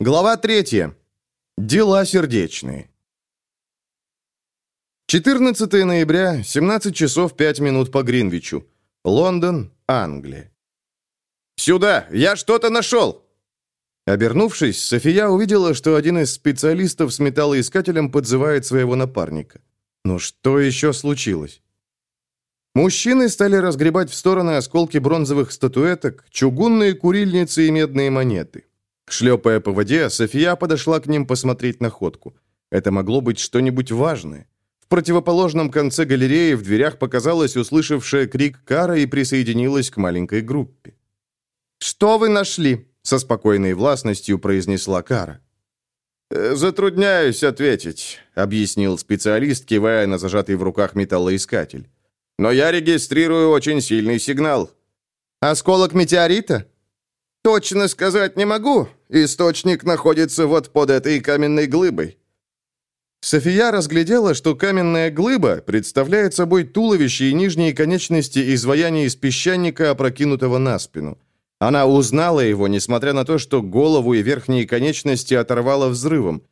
Глава 3. Дела сердечные. 14 ноября, 17 часов 5 минут по Гринвичу. Лондон, Англия. «Сюда! Я что-то нашел!» Обернувшись, София увидела, что один из специалистов с металлоискателем подзывает своего напарника. Ну что еще случилось? Мужчины стали разгребать в стороны осколки бронзовых статуэток, чугунные курильницы и медные монеты. Шлепая по воде, София подошла к ним посмотреть находку. Это могло быть что-нибудь важное. В противоположном конце галереи в дверях показалась услышавшая крик Кара и присоединилась к маленькой группе. «Что вы нашли?» — со спокойной властностью произнесла Кара. «Э, «Затрудняюсь ответить», — объяснил специалист, кивая на зажатый в руках металлоискатель. «Но я регистрирую очень сильный сигнал». «Осколок метеорита?» «Точно сказать не могу. Источник находится вот под этой каменной глыбой». София разглядела, что каменная глыба представляет собой туловище и нижние конечности изваяния из песчаника, опрокинутого на спину. Она узнала его, несмотря на то, что голову и верхние конечности оторвало взрывом.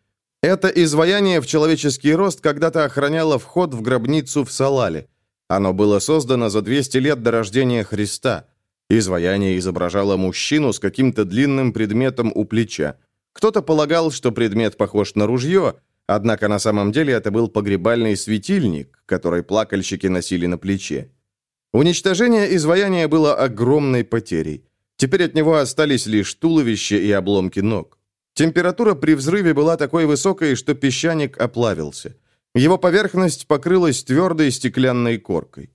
Это изваяние в человеческий рост когда-то охраняло вход в гробницу в Салале. Оно было создано за 200 лет до рождения Христа. Изваяние изображало мужчину с каким-то длинным предметом у плеча. Кто-то полагал, что предмет похож на ружье, однако на самом деле это был погребальный светильник, который плакальщики носили на плече. Уничтожение изваяния было огромной потерей. Теперь от него остались лишь туловище и обломки ног. Температура при взрыве была такой высокой, что песчаник оплавился. Его поверхность покрылась твердой стеклянной коркой.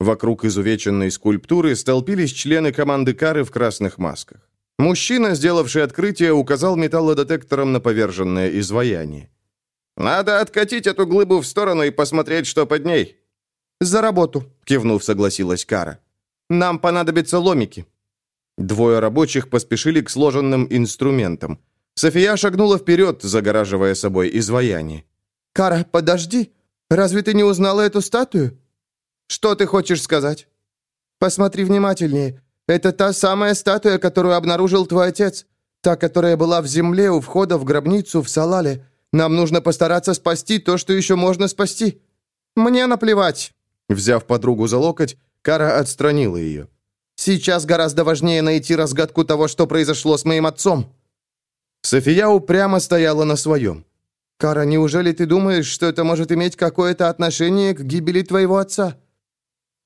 Вокруг изувеченной скульптуры столпились члены команды Кары в красных масках. Мужчина, сделавший открытие, указал металлодетектором на поверженное изваяние. «Надо откатить эту глыбу в сторону и посмотреть, что под ней». «За работу», — кивнув, согласилась Кара. «Нам понадобятся ломики». Двое рабочих поспешили к сложенным инструментам. София шагнула вперед, загораживая собой изваяние. «Кара, подожди! Разве ты не узнала эту статую?» «Что ты хочешь сказать?» «Посмотри внимательнее. Это та самая статуя, которую обнаружил твой отец. Та, которая была в земле у входа в гробницу в Салале. Нам нужно постараться спасти то, что еще можно спасти. Мне наплевать». Взяв подругу за локоть, Кара отстранила ее. «Сейчас гораздо важнее найти разгадку того, что произошло с моим отцом». София упрямо стояла на своем. «Кара, неужели ты думаешь, что это может иметь какое-то отношение к гибели твоего отца?»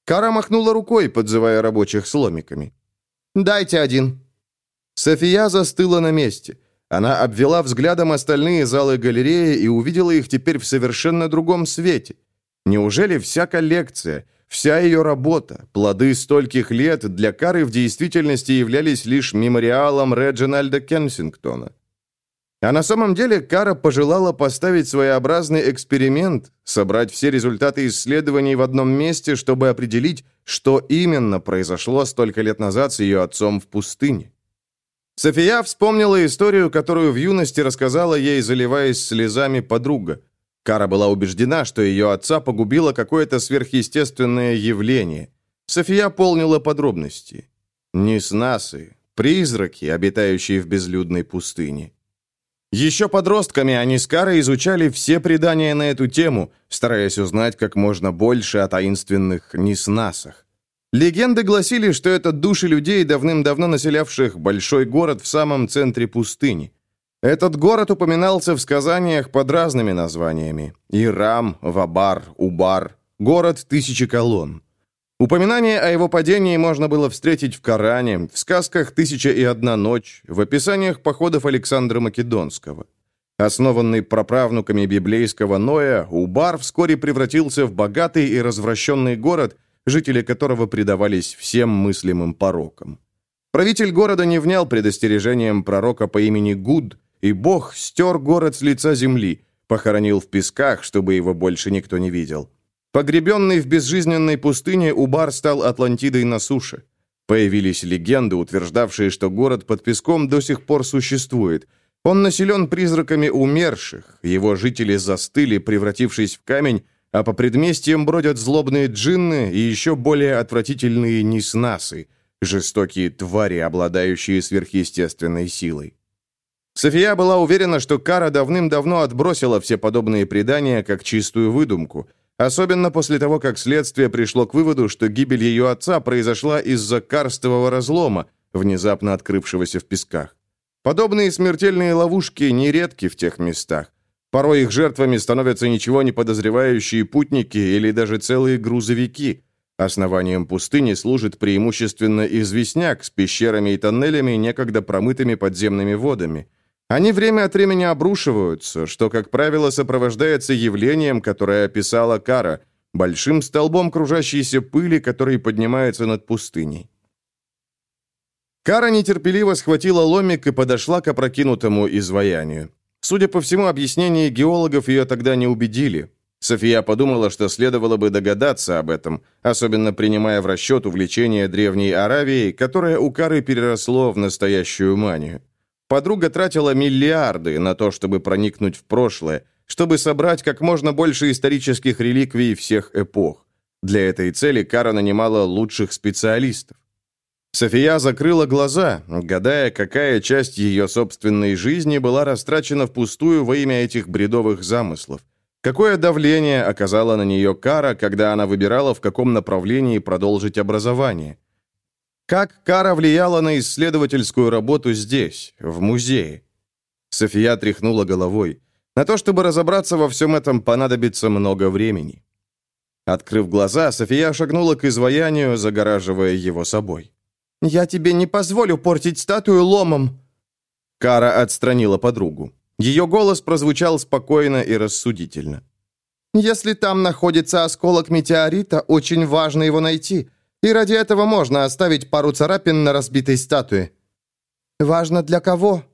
Кара махнула рукой, подзывая рабочих с ломиками. «Дайте один». София застыла на месте. Она обвела взглядом остальные залы галереи и увидела их теперь в совершенно другом свете. Неужели вся коллекция, вся ее работа, плоды стольких лет для Кары в действительности являлись лишь мемориалом Реджинальда Кенсингтона? А на самом деле Кара пожелала поставить своеобразный эксперимент, собрать все результаты исследований в одном месте, чтобы определить, что именно произошло столько лет назад с ее отцом в пустыне. София вспомнила историю, которую в юности рассказала ей, заливаясь слезами подруга. Кара была убеждена, что ее отца погубило какое-то сверхъестественное явление. София полнила подробности. Неснасы, призраки, обитающие в безлюдной пустыне. Еще подростками они с Карой изучали все предания на эту тему, стараясь узнать как можно больше о таинственных неснасах. Легенды гласили, что это души людей, давным-давно населявших большой город в самом центре пустыни. Этот город упоминался в сказаниях под разными названиями. Ирам, Вабар, Убар, город тысячи колонн. Упоминание о его падении можно было встретить в Коране, в сказках «Тысяча и одна ночь», в описаниях походов Александра Македонского. Основанный праправнуками библейского Ноя, Убар вскоре превратился в богатый и развращенный город, жители которого предавались всем мыслимым порокам. Правитель города не внял предостережением пророка по имени Гуд, и Бог стер город с лица земли, похоронил в песках, чтобы его больше никто не видел. Погребенный в безжизненной пустыне, Убар стал Атлантидой на суше. Появились легенды, утверждавшие, что город под песком до сих пор существует. Он населен призраками умерших, его жители застыли, превратившись в камень, а по предместьям бродят злобные джинны и еще более отвратительные неснасы, жестокие твари, обладающие сверхъестественной силой. София была уверена, что Кара давным-давно отбросила все подобные предания как чистую выдумку, особенно после того, как следствие пришло к выводу, что гибель ее отца произошла из-за карстового разлома, внезапно открывшегося в песках. Подобные смертельные ловушки нередки в тех местах. Порой их жертвами становятся ничего не подозревающие путники или даже целые грузовики. Основанием пустыни служит преимущественно известняк с пещерами и тоннелями, некогда промытыми подземными водами – они время от времени обрушиваются, что, как правило, сопровождается явлением, которое описала Кара, большим столбом кружащейся пыли, который поднимается над пустыней. Кара нетерпеливо схватила ломик и подошла к опрокинутому изваянию. Судя по всему, объяснения геологов ее тогда не убедили. София подумала, что следовало бы догадаться об этом, особенно принимая в расчет увлечение Древней Аравией, которое у Кары переросло в настоящую манию. Подруга тратила миллиарды на то, чтобы проникнуть в прошлое, чтобы собрать как можно больше исторических реликвий всех эпох. Для этой цели Кара нанимала лучших специалистов. София закрыла глаза, гадая, какая часть ее собственной жизни была растрачена впустую во имя этих бредовых замыслов. Какое давление оказала на нее Кара, когда она выбирала, в каком направлении продолжить образование. Как кара влияла на исследовательскую работу здесь, в музее? София тряхнула головой. На то, чтобы разобраться во всем этом, понадобится много времени. Открыв глаза, София шагнула к изваянию, загораживая его собой. «Я тебе не позволю портить статую ломом!» Кара отстранила подругу. Ее голос прозвучал спокойно и рассудительно. «Если там находится осколок метеорита, очень важно его найти. И ради этого можно оставить пару царапин на разбитой статуе. Важно для кого?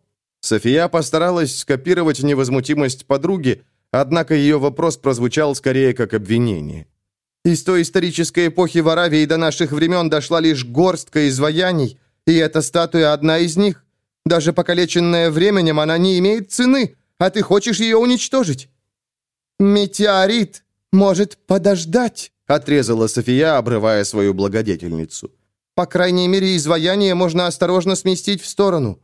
София постаралась скопировать невозмутимость подруги, однако ее вопрос прозвучал скорее как обвинение. Из той исторической эпохи в Аравии до наших времен дошла лишь горстка изваяний, и эта статуя одна из них. Даже покалеченная временем она не имеет цены, а ты хочешь ее уничтожить. Метеорит может подождать отрезала София, обрывая свою благодетельницу. «По крайней мере, изваяние можно осторожно сместить в сторону».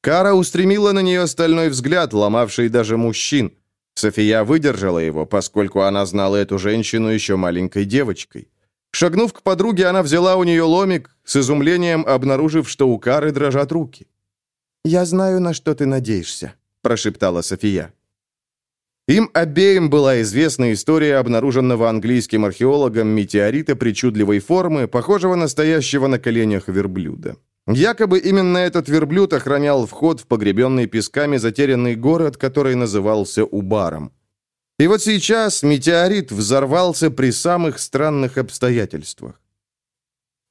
Кара устремила на нее стальной взгляд, ломавший даже мужчин. София выдержала его, поскольку она знала эту женщину еще маленькой девочкой. Шагнув к подруге, она взяла у нее ломик, с изумлением обнаружив, что у Кары дрожат руки. «Я знаю, на что ты надеешься», – прошептала София. Им обеим была известна история обнаруженного английским археологом метеорита причудливой формы, похожего на стоящего на коленях верблюда. Якобы именно этот верблюд охранял вход в погребенный песками затерянный город, который назывался Убаром. И вот сейчас метеорит взорвался при самых странных обстоятельствах.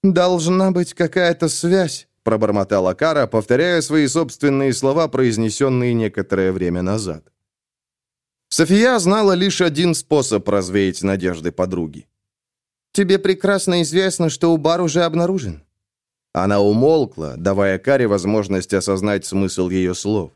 «Должна быть какая-то связь», — пробормотала Кара, повторяя свои собственные слова, произнесенные некоторое время назад. София знала лишь один способ развеять надежды подруги. «Тебе прекрасно известно, что Убар уже обнаружен». Она умолкла, давая Каре возможность осознать смысл ее слов.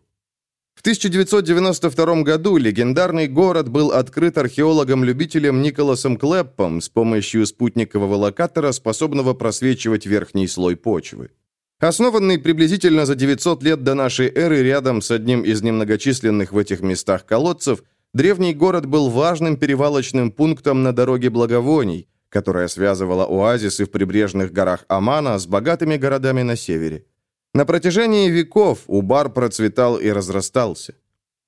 В 1992 году легендарный город был открыт археологом-любителем Николасом Клэппом с помощью спутникового локатора, способного просвечивать верхний слой почвы. Основанный приблизительно за 900 лет до нашей эры рядом с одним из немногочисленных в этих местах колодцев, Древний город был важным перевалочным пунктом на дороге благовоний, которая связывала оазисы в прибрежных горах Амана с богатыми городами на севере. На протяжении веков Убар процветал и разрастался.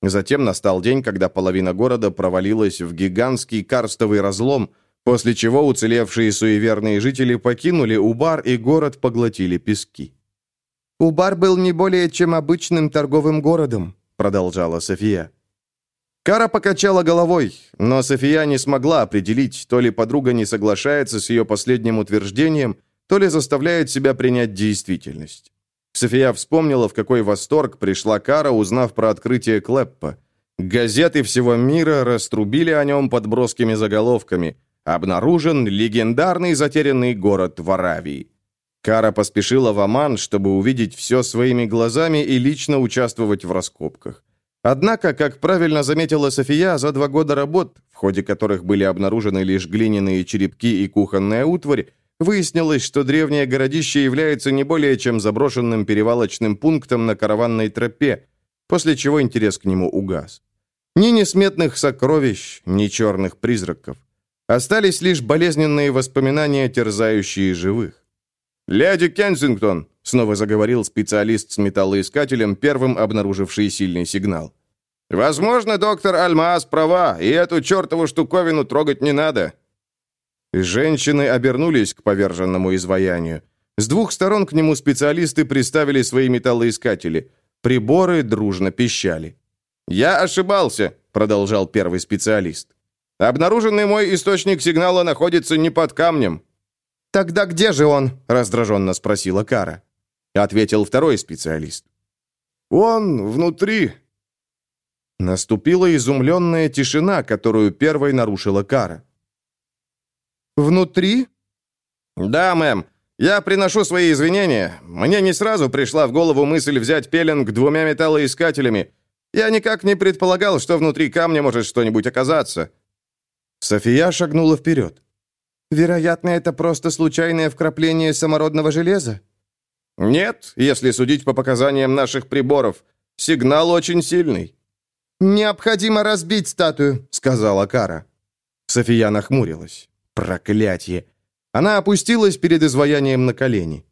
Затем настал день, когда половина города провалилась в гигантский карстовый разлом, после чего уцелевшие суеверные жители покинули Убар, и город поглотили пески. «Убар был не более чем обычным торговым городом», продолжала София. Кара покачала головой, но София не смогла определить, то ли подруга не соглашается с ее последним утверждением, то ли заставляет себя принять действительность. София вспомнила, в какой восторг пришла Кара, узнав про открытие Клэппа. Газеты всего мира раструбили о нем под броскими заголовками «Обнаружен легендарный затерянный город в Аравии». Кара поспешила в Оман, чтобы увидеть все своими глазами и лично участвовать в раскопках. Однако, как правильно заметила София, за два года работ, в ходе которых были обнаружены лишь глиняные черепки и кухонная утварь, выяснилось, что древнее городище является не более чем заброшенным перевалочным пунктом на караванной тропе, после чего интерес к нему угас. Ни несметных сокровищ, ни черных призраков. Остались лишь болезненные воспоминания, терзающие живых. «Леди Кенсингтон», — снова заговорил специалист с металлоискателем, первым обнаруживший сильный сигнал. «Возможно, доктор Альмаас права, и эту чертову штуковину трогать не надо». Женщины обернулись к поверженному изваянию. С двух сторон к нему специалисты приставили свои металлоискатели. Приборы дружно пищали. «Я ошибался», — продолжал первый специалист. «Обнаруженный мой источник сигнала находится не под камнем». «Тогда где же он?» — раздраженно спросила Кара. Ответил второй специалист. «Он внутри». Наступила изумленная тишина, которую первой нарушила Кара. «Внутри?» «Да, мэм. Я приношу свои извинения. Мне не сразу пришла в голову мысль взять пеленг двумя металлоискателями. Я никак не предполагал, что внутри камня может что-нибудь оказаться». София шагнула вперед. «Вероятно, это просто случайное вкрапление самородного железа?» «Нет, если судить по показаниям наших приборов. Сигнал очень сильный». «Необходимо разбить статую», — сказала Кара. София нахмурилась. «Проклятие!» Она опустилась перед изваянием на колени.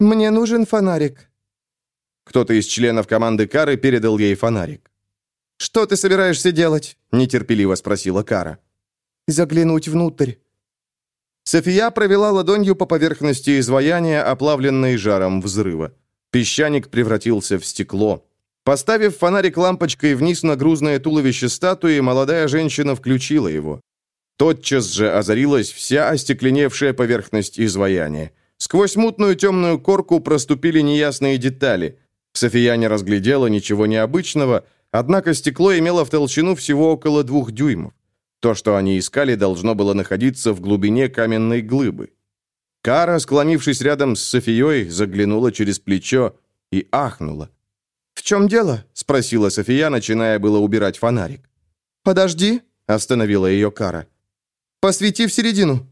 «Мне нужен фонарик». Кто-то из членов команды Кары передал ей фонарик. «Что ты собираешься делать?» – нетерпеливо спросила Кара. «Заглянуть внутрь». София провела ладонью по поверхности изваяния, оплавленной жаром взрыва. Песчаник превратился в стекло. Поставив фонарик лампочкой вниз на грузное туловище статуи, молодая женщина включила его. Тотчас же озарилась вся остекленевшая поверхность изваяния. Сквозь мутную темную корку проступили неясные детали. София не разглядела ничего необычного, однако стекло имело в толщину всего около двух дюймов. То, что они искали, должно было находиться в глубине каменной глыбы. Кара, склонившись рядом с Софией, заглянула через плечо и ахнула. «В чем дело?» — спросила София, начиная было убирать фонарик. «Подожди», — остановила ее Кара. «Посвети в середину».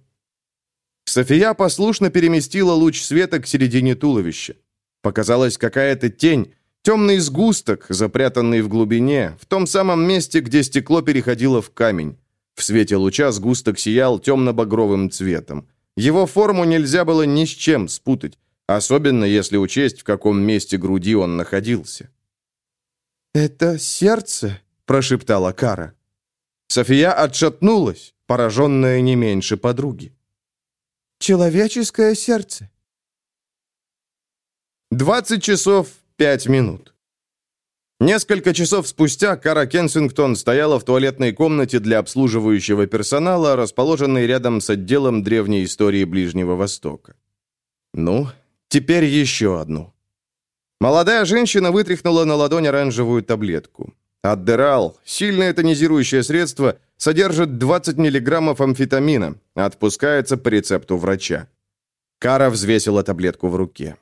София послушно переместила луч света к середине туловища. Показалась какая-то тень, темный сгусток, запрятанный в глубине, в том самом месте, где стекло переходило в камень. В свете луча сгусток сиял темно-багровым цветом. Его форму нельзя было ни с чем спутать, особенно если учесть, в каком месте груди он находился. «Это сердце?» – прошептала Кара. София отшатнулась, пораженная не меньше подруги. «Человеческое сердце». Двадцать часов пять минут. Несколько часов спустя Кара Кенсингтон стояла в туалетной комнате для обслуживающего персонала, расположенной рядом с отделом древней истории Ближнего Востока. Ну, теперь еще одну. Молодая женщина вытряхнула на ладонь оранжевую таблетку. Аддерал, сильное тонизирующее средство, содержит 20 миллиграммов амфетамина, отпускается по рецепту врача. Кара взвесила таблетку в руке.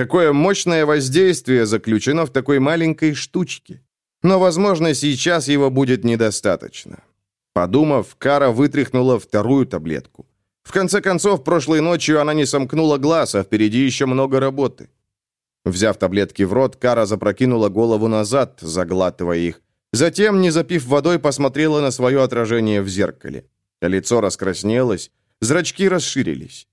Какое мощное воздействие заключено в такой маленькой штучке. Но, возможно, сейчас его будет недостаточно. Подумав, Кара вытряхнула вторую таблетку. В конце концов, прошлой ночью она не сомкнула глаз, а впереди еще много работы. Взяв таблетки в рот, Кара запрокинула голову назад, заглатывая их. Затем, не запив водой, посмотрела на свое отражение в зеркале. Лицо раскраснелось, зрачки расширились.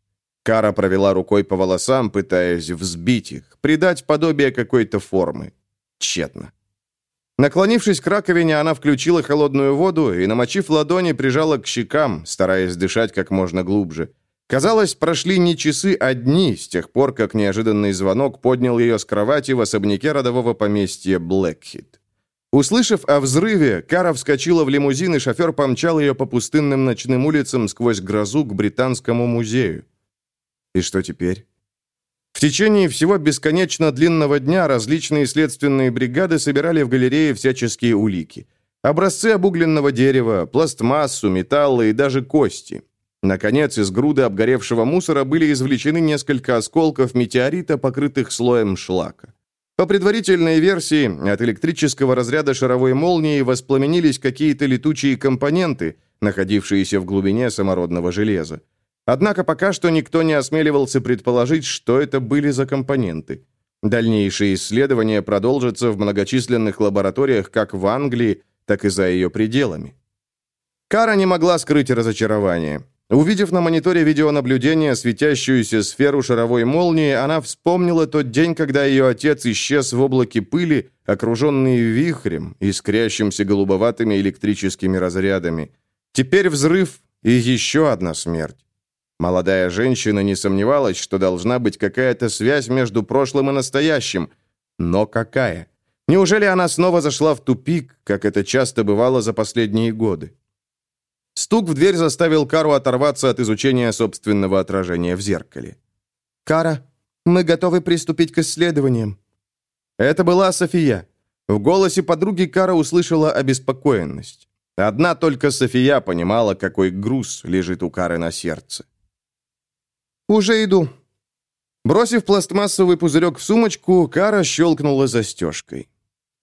Кара провела рукой по волосам, пытаясь взбить их, придать подобие какой-то формы. Тщетно. Наклонившись к раковине, она включила холодную воду и, намочив ладони, прижала к щекам, стараясь дышать как можно глубже. Казалось, прошли не часы, а дни с тех пор, как неожиданный звонок поднял ее с кровати в особняке родового поместья Блэкхит. Услышав о взрыве, Кара вскочила в лимузин, и шофер помчал ее по пустынным ночным улицам сквозь грозу к Британскому музею. И что теперь? В течение всего бесконечно длинного дня различные следственные бригады собирали в галерее всяческие улики. Образцы обугленного дерева, пластмассу, металлы и даже кости. Наконец, из груды обгоревшего мусора были извлечены несколько осколков метеорита, покрытых слоем шлака. По предварительной версии, от электрического разряда шаровой молнии воспламенились какие-то летучие компоненты, находившиеся в глубине самородного железа. Однако пока что никто не осмеливался предположить, что это были за компоненты. Дальнейшие исследования продолжатся в многочисленных лабораториях как в Англии, так и за ее пределами. Кара не могла скрыть разочарование. Увидев на мониторе видеонаблюдения светящуюся сферу шаровой молнии, она вспомнила тот день, когда ее отец исчез в облаке пыли, окруженный вихрем, искрящимся голубоватыми электрическими разрядами. Теперь взрыв и еще одна смерть. Молодая женщина не сомневалась, что должна быть какая-то связь между прошлым и настоящим. Но какая? Неужели она снова зашла в тупик, как это часто бывало за последние годы? Стук в дверь заставил Кару оторваться от изучения собственного отражения в зеркале. «Кара, мы готовы приступить к исследованиям». Это была София. В голосе подруги Кара услышала обеспокоенность. Одна только София понимала, какой груз лежит у Кары на сердце. «Уже иду». Бросив пластмассовый пузырек в сумочку, Кара щелкнула застежкой.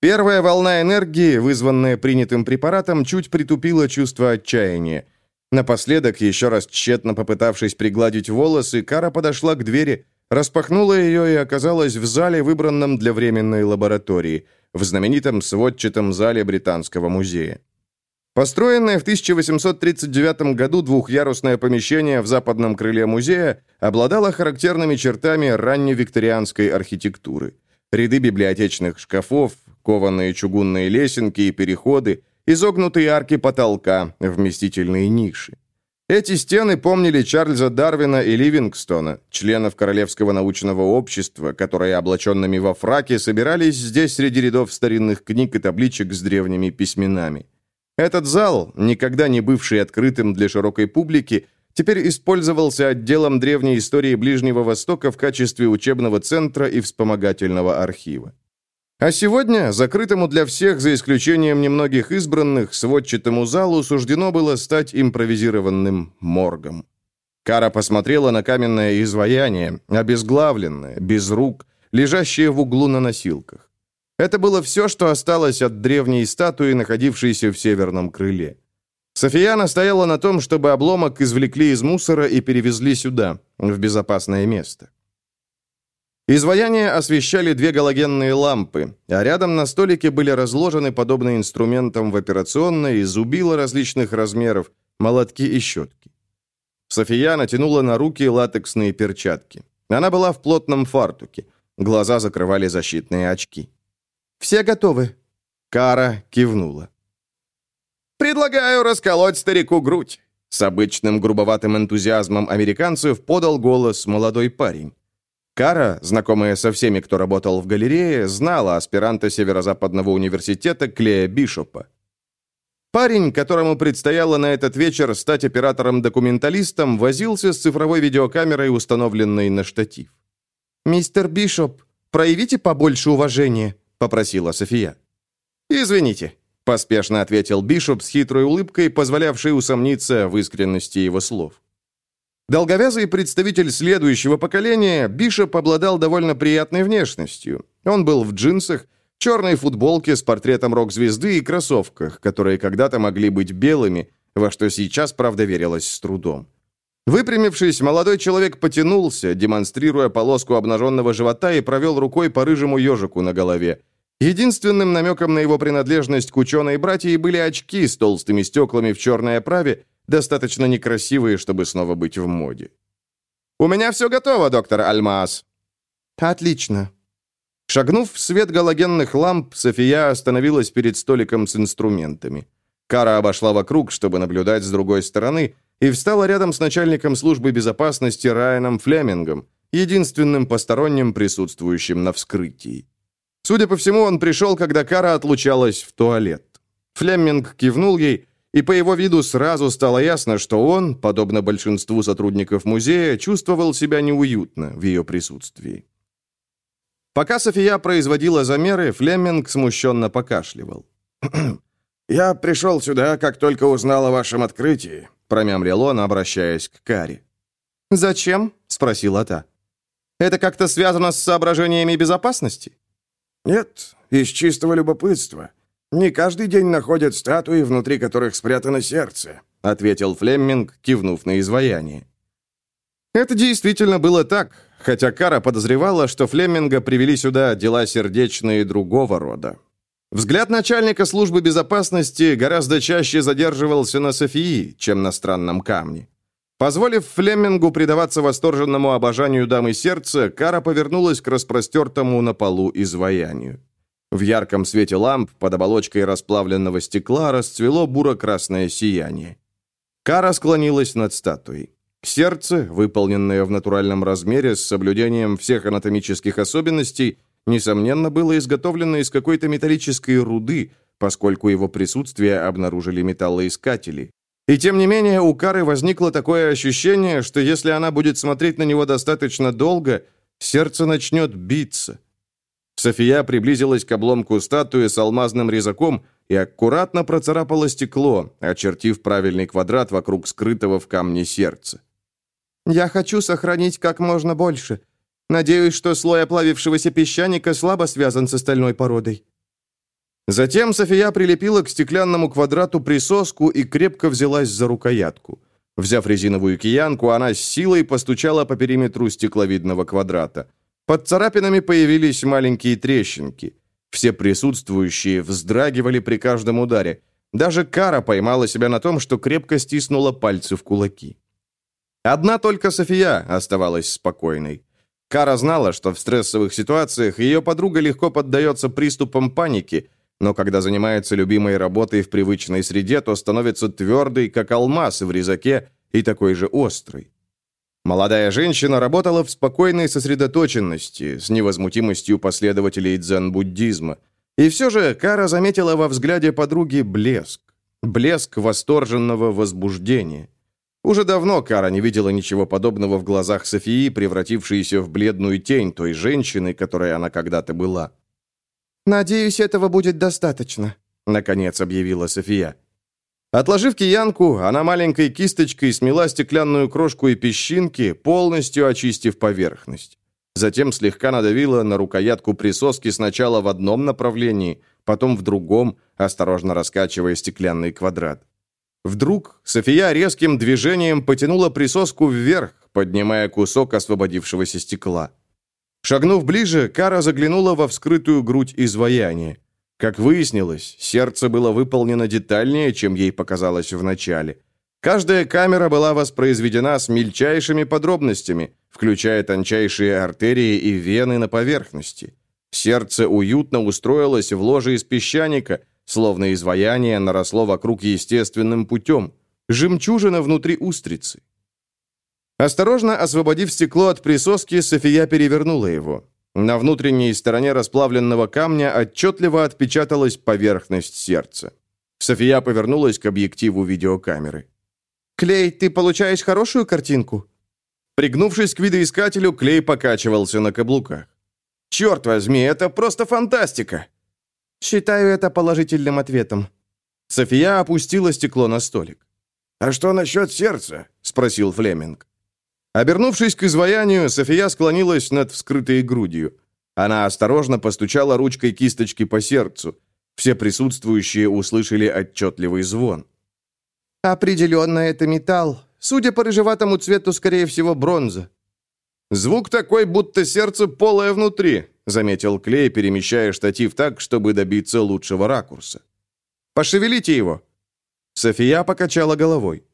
Первая волна энергии, вызванная принятым препаратом, чуть притупила чувство отчаяния. Напоследок, еще раз тщетно попытавшись пригладить волосы, Кара подошла к двери, распахнула ее и оказалась в зале, выбранном для временной лаборатории, в знаменитом сводчатом зале Британского музея. Построенное в 1839 году двухъярусное помещение в западном крыле музея обладало характерными чертами ранневикторианской архитектуры. Ряды библиотечных шкафов, кованые чугунные лесенки и переходы, изогнутые арки потолка, вместительные ниши. Эти стены помнили Чарльза Дарвина и Ливингстона, членов Королевского научного общества, которые, облаченными во фраке, собирались здесь среди рядов старинных книг и табличек с древними письменами. Этот зал, никогда не бывший открытым для широкой публики, теперь использовался отделом древней истории Ближнего Востока в качестве учебного центра и вспомогательного архива. А сегодня, закрытому для всех, за исключением немногих избранных, сводчатому залу суждено было стать импровизированным моргом. Кара посмотрела на каменное изваяние, обезглавленное, без рук, лежащее в углу на носилках. Это было все, что осталось от древней статуи, находившейся в северном крыле. София настояла на том, чтобы обломок извлекли из мусора и перевезли сюда, в безопасное место. Изваяние освещали две галогенные лампы, а рядом на столике были разложены, подобные инструментам в операционной, зубила различных размеров, молотки и щетки. София натянула на руки латексные перчатки. Она была в плотном фартуке. Глаза закрывали защитные очки. «Все готовы?» Кара кивнула. «Предлагаю расколоть старику грудь», с обычным грубоватым энтузиазмом американцев подал голос молодой парень. Кара, знакомая со всеми, кто работал в галерее, знала аспиранта Северо-Западного университета Клея Бишопа. Парень, которому предстояло на этот вечер стать оператором-документалистом, возился с цифровой видеокамерой, установленной на штатив. «Мистер Бишоп, проявите побольше уважения», — попросила София. «Извините», — поспешно ответил Бишоп с хитрой улыбкой, позволявшей усомниться в искренности его слов. Долговязый представитель следующего поколения, Бишоп обладал довольно приятной внешностью. Он был в джинсах, черной футболке с портретом рок-звезды и кроссовках, которые когда-то могли быть белыми, во что сейчас, правда, верилось с трудом. Выпрямившись, молодой человек потянулся, демонстрируя полоску обнаженного живота и провел рукой по рыжему ежику на голове. Единственным намеком на его принадлежность к ученой братьи были очки с толстыми стеклами в черной оправе, достаточно некрасивые, чтобы снова быть в моде. «У меня все готово, доктор Альмаас». «Отлично». Шагнув в свет галогенных ламп, София остановилась перед столиком с инструментами. Кара обошла вокруг, чтобы наблюдать с другой стороны, и встала рядом с начальником службы безопасности Райаном Флемингом, единственным посторонним присутствующим на вскрытии. Судя по всему, он пришел, когда Кара отлучалась в туалет. Флеминг кивнул ей, и по его виду сразу стало ясно, что он, подобно большинству сотрудников музея, чувствовал себя неуютно в ее присутствии. Пока София производила замеры, Флеминг смущенно покашливал. «Я пришел сюда, как только узнал о вашем открытии», промямлил он, обращаясь к Каре. «Зачем?» — спросила та. «Это как-то связано с соображениями безопасности?» «Нет, из чистого любопытства. «Не каждый день находят статуи, внутри которых спрятано сердце», — ответил Флемминг, кивнув на изваяние. Это действительно было так, хотя Кара подозревала, что Флеминга привели сюда дела сердечные другого рода. Взгляд начальника службы безопасности гораздо чаще задерживался на Софии, чем на странном камне. Позволив Флемингу предаваться восторженному обожанию дамы сердца, Кара повернулась к распростертому на полу изваянию. В ярком свете ламп под оболочкой расплавленного стекла расцвело буро-красное сияние. Кара склонилась над статуей. Сердце, выполненное в натуральном размере с соблюдением всех анатомических особенностей, несомненно, было изготовлено из какой-то металлической руды, поскольку его присутствие обнаружили металлоискатели. И тем не менее, у Кары возникло такое ощущение, что если она будет смотреть на него достаточно долго, сердце начнет биться. София приблизилась к обломку статуи с алмазным резаком и аккуратно процарапала стекло, очертив правильный квадрат вокруг скрытого в камне сердца. «Я хочу сохранить как можно больше. Надеюсь, что слой оплавившегося песчаника слабо связан с остальной породой». Затем София прилепила к стеклянному квадрату присоску и крепко взялась за рукоятку. Взяв резиновую киянку, она с силой постучала по периметру стекловидного квадрата. Под царапинами появились маленькие трещинки. Все присутствующие вздрагивали при каждом ударе. Даже Кара поймала себя на том, что крепко стиснула пальцы в кулаки. Одна только София оставалась спокойной. Кара знала, что в стрессовых ситуациях ее подруга легко поддается приступам паники, но когда занимается любимой работой в привычной среде, то становится твердой, как алмаз в резаке, и такой же острый. Молодая женщина работала в спокойной сосредоточенности, с невозмутимостью последователей дзен-буддизма. И все же Кара заметила во взгляде подруги блеск. Блеск восторженного возбуждения. Уже давно Кара не видела ничего подобного в глазах Софии, превратившейся в бледную тень той женщины, которой она когда-то была. «Надеюсь, этого будет достаточно», — наконец объявила София. Отложив киянку, она маленькой кисточкой смела стеклянную крошку и песчинки, полностью очистив поверхность. Затем слегка надавила на рукоятку присоски сначала в одном направлении, потом в другом, осторожно раскачивая стеклянный квадрат. Вдруг София резким движением потянула присоску вверх, поднимая кусок освободившегося стекла. Шагнув ближе, Кара заглянула во вскрытую грудь изваяния. Как выяснилось, сердце было выполнено детальнее, чем ей показалось вначале. Каждая камера была воспроизведена с мельчайшими подробностями, включая тончайшие артерии и вены на поверхности. Сердце уютно устроилось в ложе из песчаника, словно изваяние наросло вокруг естественным путем. Жемчужина внутри устрицы. Осторожно освободив стекло от присоски, София перевернула его. На внутренней стороне расплавленного камня отчетливо отпечаталась поверхность сердца. София повернулась к объективу видеокамеры. «Клей, ты получаешь хорошую картинку?» Пригнувшись к видоискателю, Клей покачивался на каблуках. «Черт возьми, это просто фантастика!» «Считаю это положительным ответом». София опустила стекло на столик. «А что насчет сердца?» — спросил Флеминг. Обернувшись к изваянию, София склонилась над вскрытой грудью. Она осторожно постучала ручкой кисточки по сердцу. Все присутствующие услышали отчетливый звон. «Определенно это металл. Судя по рыжеватому цвету, скорее всего, бронза». «Звук такой, будто сердце полое внутри», — заметил Клей, перемещая штатив так, чтобы добиться лучшего ракурса. «Пошевелите его». София покачала головой.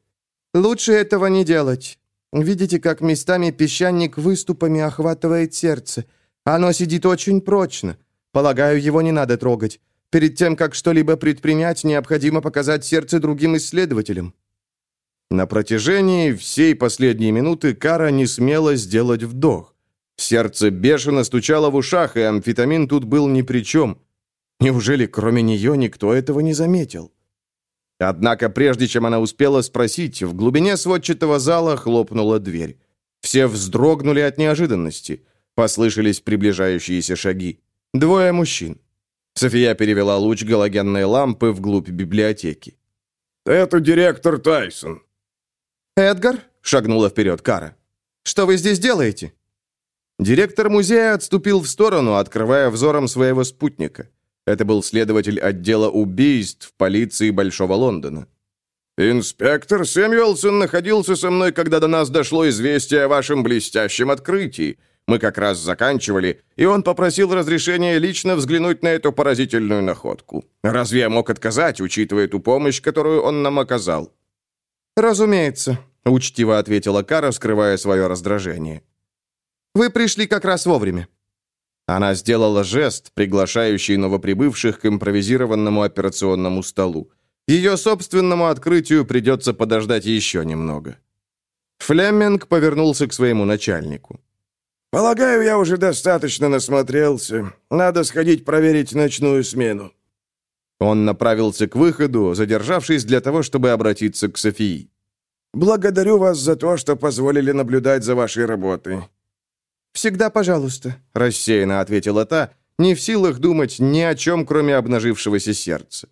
«Лучше этого не делать. Видите, как местами песчаник выступами охватывает сердце. Оно сидит очень прочно. Полагаю, его не надо трогать. Перед тем, как что-либо предпринять, необходимо показать сердце другим исследователям». На протяжении всей последней минуты Кара не смела сделать вдох. Сердце бешено стучало в ушах, и амфетамин тут был ни при чем. Неужели кроме нее никто этого не заметил? Однако, прежде чем она успела спросить, в глубине сводчатого зала хлопнула дверь. Все вздрогнули от неожиданности. Послышались приближающиеся шаги. Двое мужчин. София перевела луч галогенной лампы вглубь библиотеки. «Это директор Тайсон». «Эдгар?» — шагнула вперед Кара. «Что вы здесь делаете?» Директор музея отступил в сторону, открывая взором своего спутника. Это был следователь отдела убийств полиции Большого Лондона. «Инспектор Сэмюэлсон находился со мной, когда до нас дошло известие о вашем блестящем открытии. Мы как раз заканчивали, и он попросил разрешения лично взглянуть на эту поразительную находку. Разве я мог отказать, учитывая ту помощь, которую он нам оказал?» «Разумеется», — учтиво ответила Кара, скрывая свое раздражение. «Вы пришли как раз вовремя». Она сделала жест, приглашающий новоприбывших к импровизированному операционному столу. Ее собственному открытию придется подождать еще немного. Флеминг повернулся к своему начальнику. «Полагаю, я уже достаточно насмотрелся. Надо сходить проверить ночную смену». Он направился к выходу, задержавшись для того, чтобы обратиться к Софии. «Благодарю вас за то, что позволили наблюдать за вашей работой». «Всегда пожалуйста», — рассеянно ответила та, не в силах думать ни о чем, кроме обнажившегося сердца.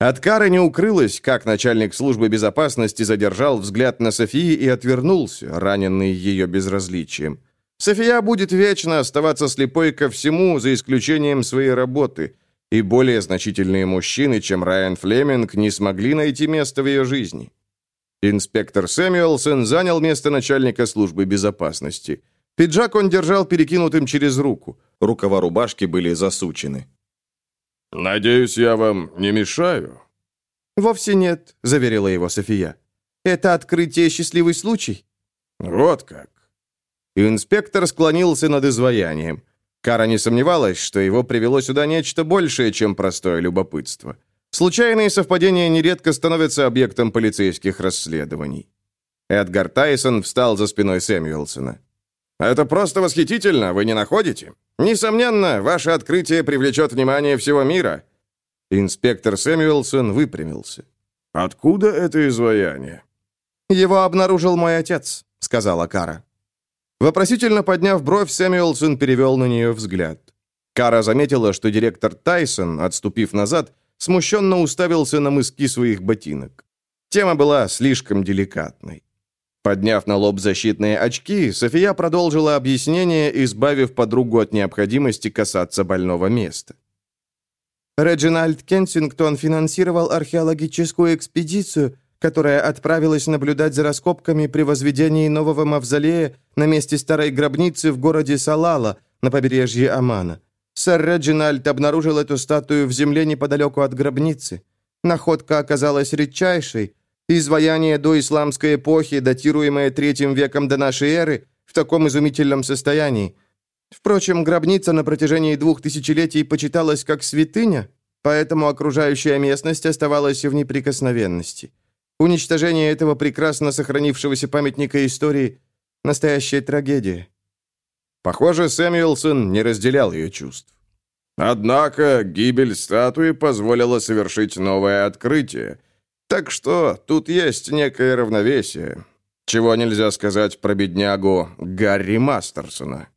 От Кары не укрылось, как начальник службы безопасности задержал взгляд на Софии и отвернулся, раненный ее безразличием. София будет вечно оставаться слепой ко всему, за исключением своей работы, и более значительные мужчины, чем Райан Флеминг, не смогли найти место в ее жизни. Инспектор Сэмюэлсон занял место начальника службы безопасности. Пиджак он держал перекинутым через руку. Рукава рубашки были засучены. «Надеюсь, я вам не мешаю?» «Вовсе нет», — заверила его София. «Это открытие счастливый случай». «Вот как». Инспектор склонился над изваянием. Кара не сомневалась, что его привело сюда нечто большее, чем простое любопытство. Случайные совпадения нередко становятся объектом полицейских расследований. Эдгар Тайсон встал за спиной Сэмюэлсона. «Это просто восхитительно, вы не находите? Несомненно, ваше открытие привлечет внимание всего мира». Инспектор Сэмюэлсон выпрямился. «Откуда это изваяние?» «Его обнаружил мой отец», — сказала Кара. Вопросительно подняв бровь, Сэмюэлсон перевел на нее взгляд. Кара заметила, что директор Тайсон, отступив назад, смущенно уставился на мыски своих ботинок. Тема была слишком деликатной. Подняв на лоб защитные очки, София продолжила объяснение, избавив подругу от необходимости касаться больного места. Реджинальд Кенсингтон финансировал археологическую экспедицию, которая отправилась наблюдать за раскопками при возведении нового мавзолея на месте старой гробницы в городе Салала на побережье Омана. Сэр Реджинальд обнаружил эту статую в земле неподалеку от гробницы. Находка оказалась редчайшей. Изваяние до исламской эпохи, датируемое третьим веком до нашей эры, в таком изумительном состоянии. Впрочем, гробница на протяжении двух тысячелетий почиталась как святыня, поэтому окружающая местность оставалась в неприкосновенности. Уничтожение этого прекрасно сохранившегося памятника истории – настоящая трагедия. Похоже, Сэмюэлсон не разделял ее чувств. Однако гибель статуи позволила совершить новое открытие. Так что тут есть некое равновесие. Чего нельзя сказать про беднягу Гарри Мастерсона.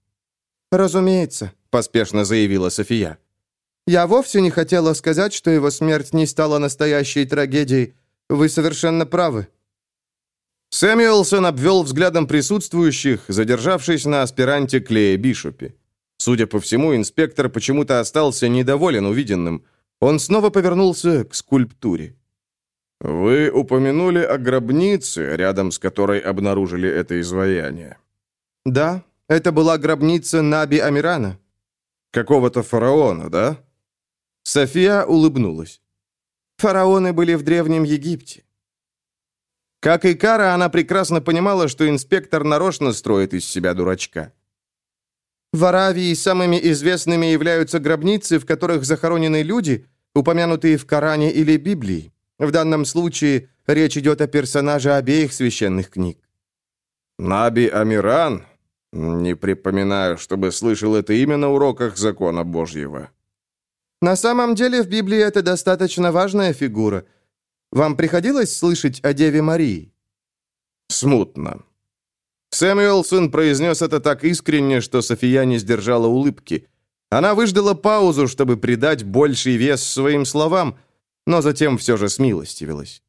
«Разумеется», — поспешно заявила София. «Я вовсе не хотела сказать, что его смерть не стала настоящей трагедией, вы совершенно правы». Сэмюэлсон обвел взглядом присутствующих, задержавшись на аспиранте Клея Бишопе. Судя по всему, инспектор почему-то остался недоволен увиденным. Он снова повернулся к скульптуре. «Вы упомянули о гробнице, рядом с которой обнаружили это изваяние». «Да, это была гробница Наби Амирана». «Какого-то фараона, да?» София улыбнулась. Фараоны были в Древнем Египте. Как и Кара, она прекрасно понимала, что инспектор нарочно строит из себя дурачка. В Аравии самыми известными являются гробницы, в которых захоронены люди, упомянутые в Коране или Библии. В данном случае речь идет о персонаже обеих священных книг. Наби Амиран? Не припоминаю, чтобы слышал это имя на уроках закона Божьего. На самом деле в Библии это достаточно важная фигура. Вам приходилось слышать о Деве Марии? Смутно. Сэмюэлсон произнес это так искренне, что София не сдержала улыбки. Она выждала паузу, чтобы придать больший вес своим словам, но затем все же смилостивилась.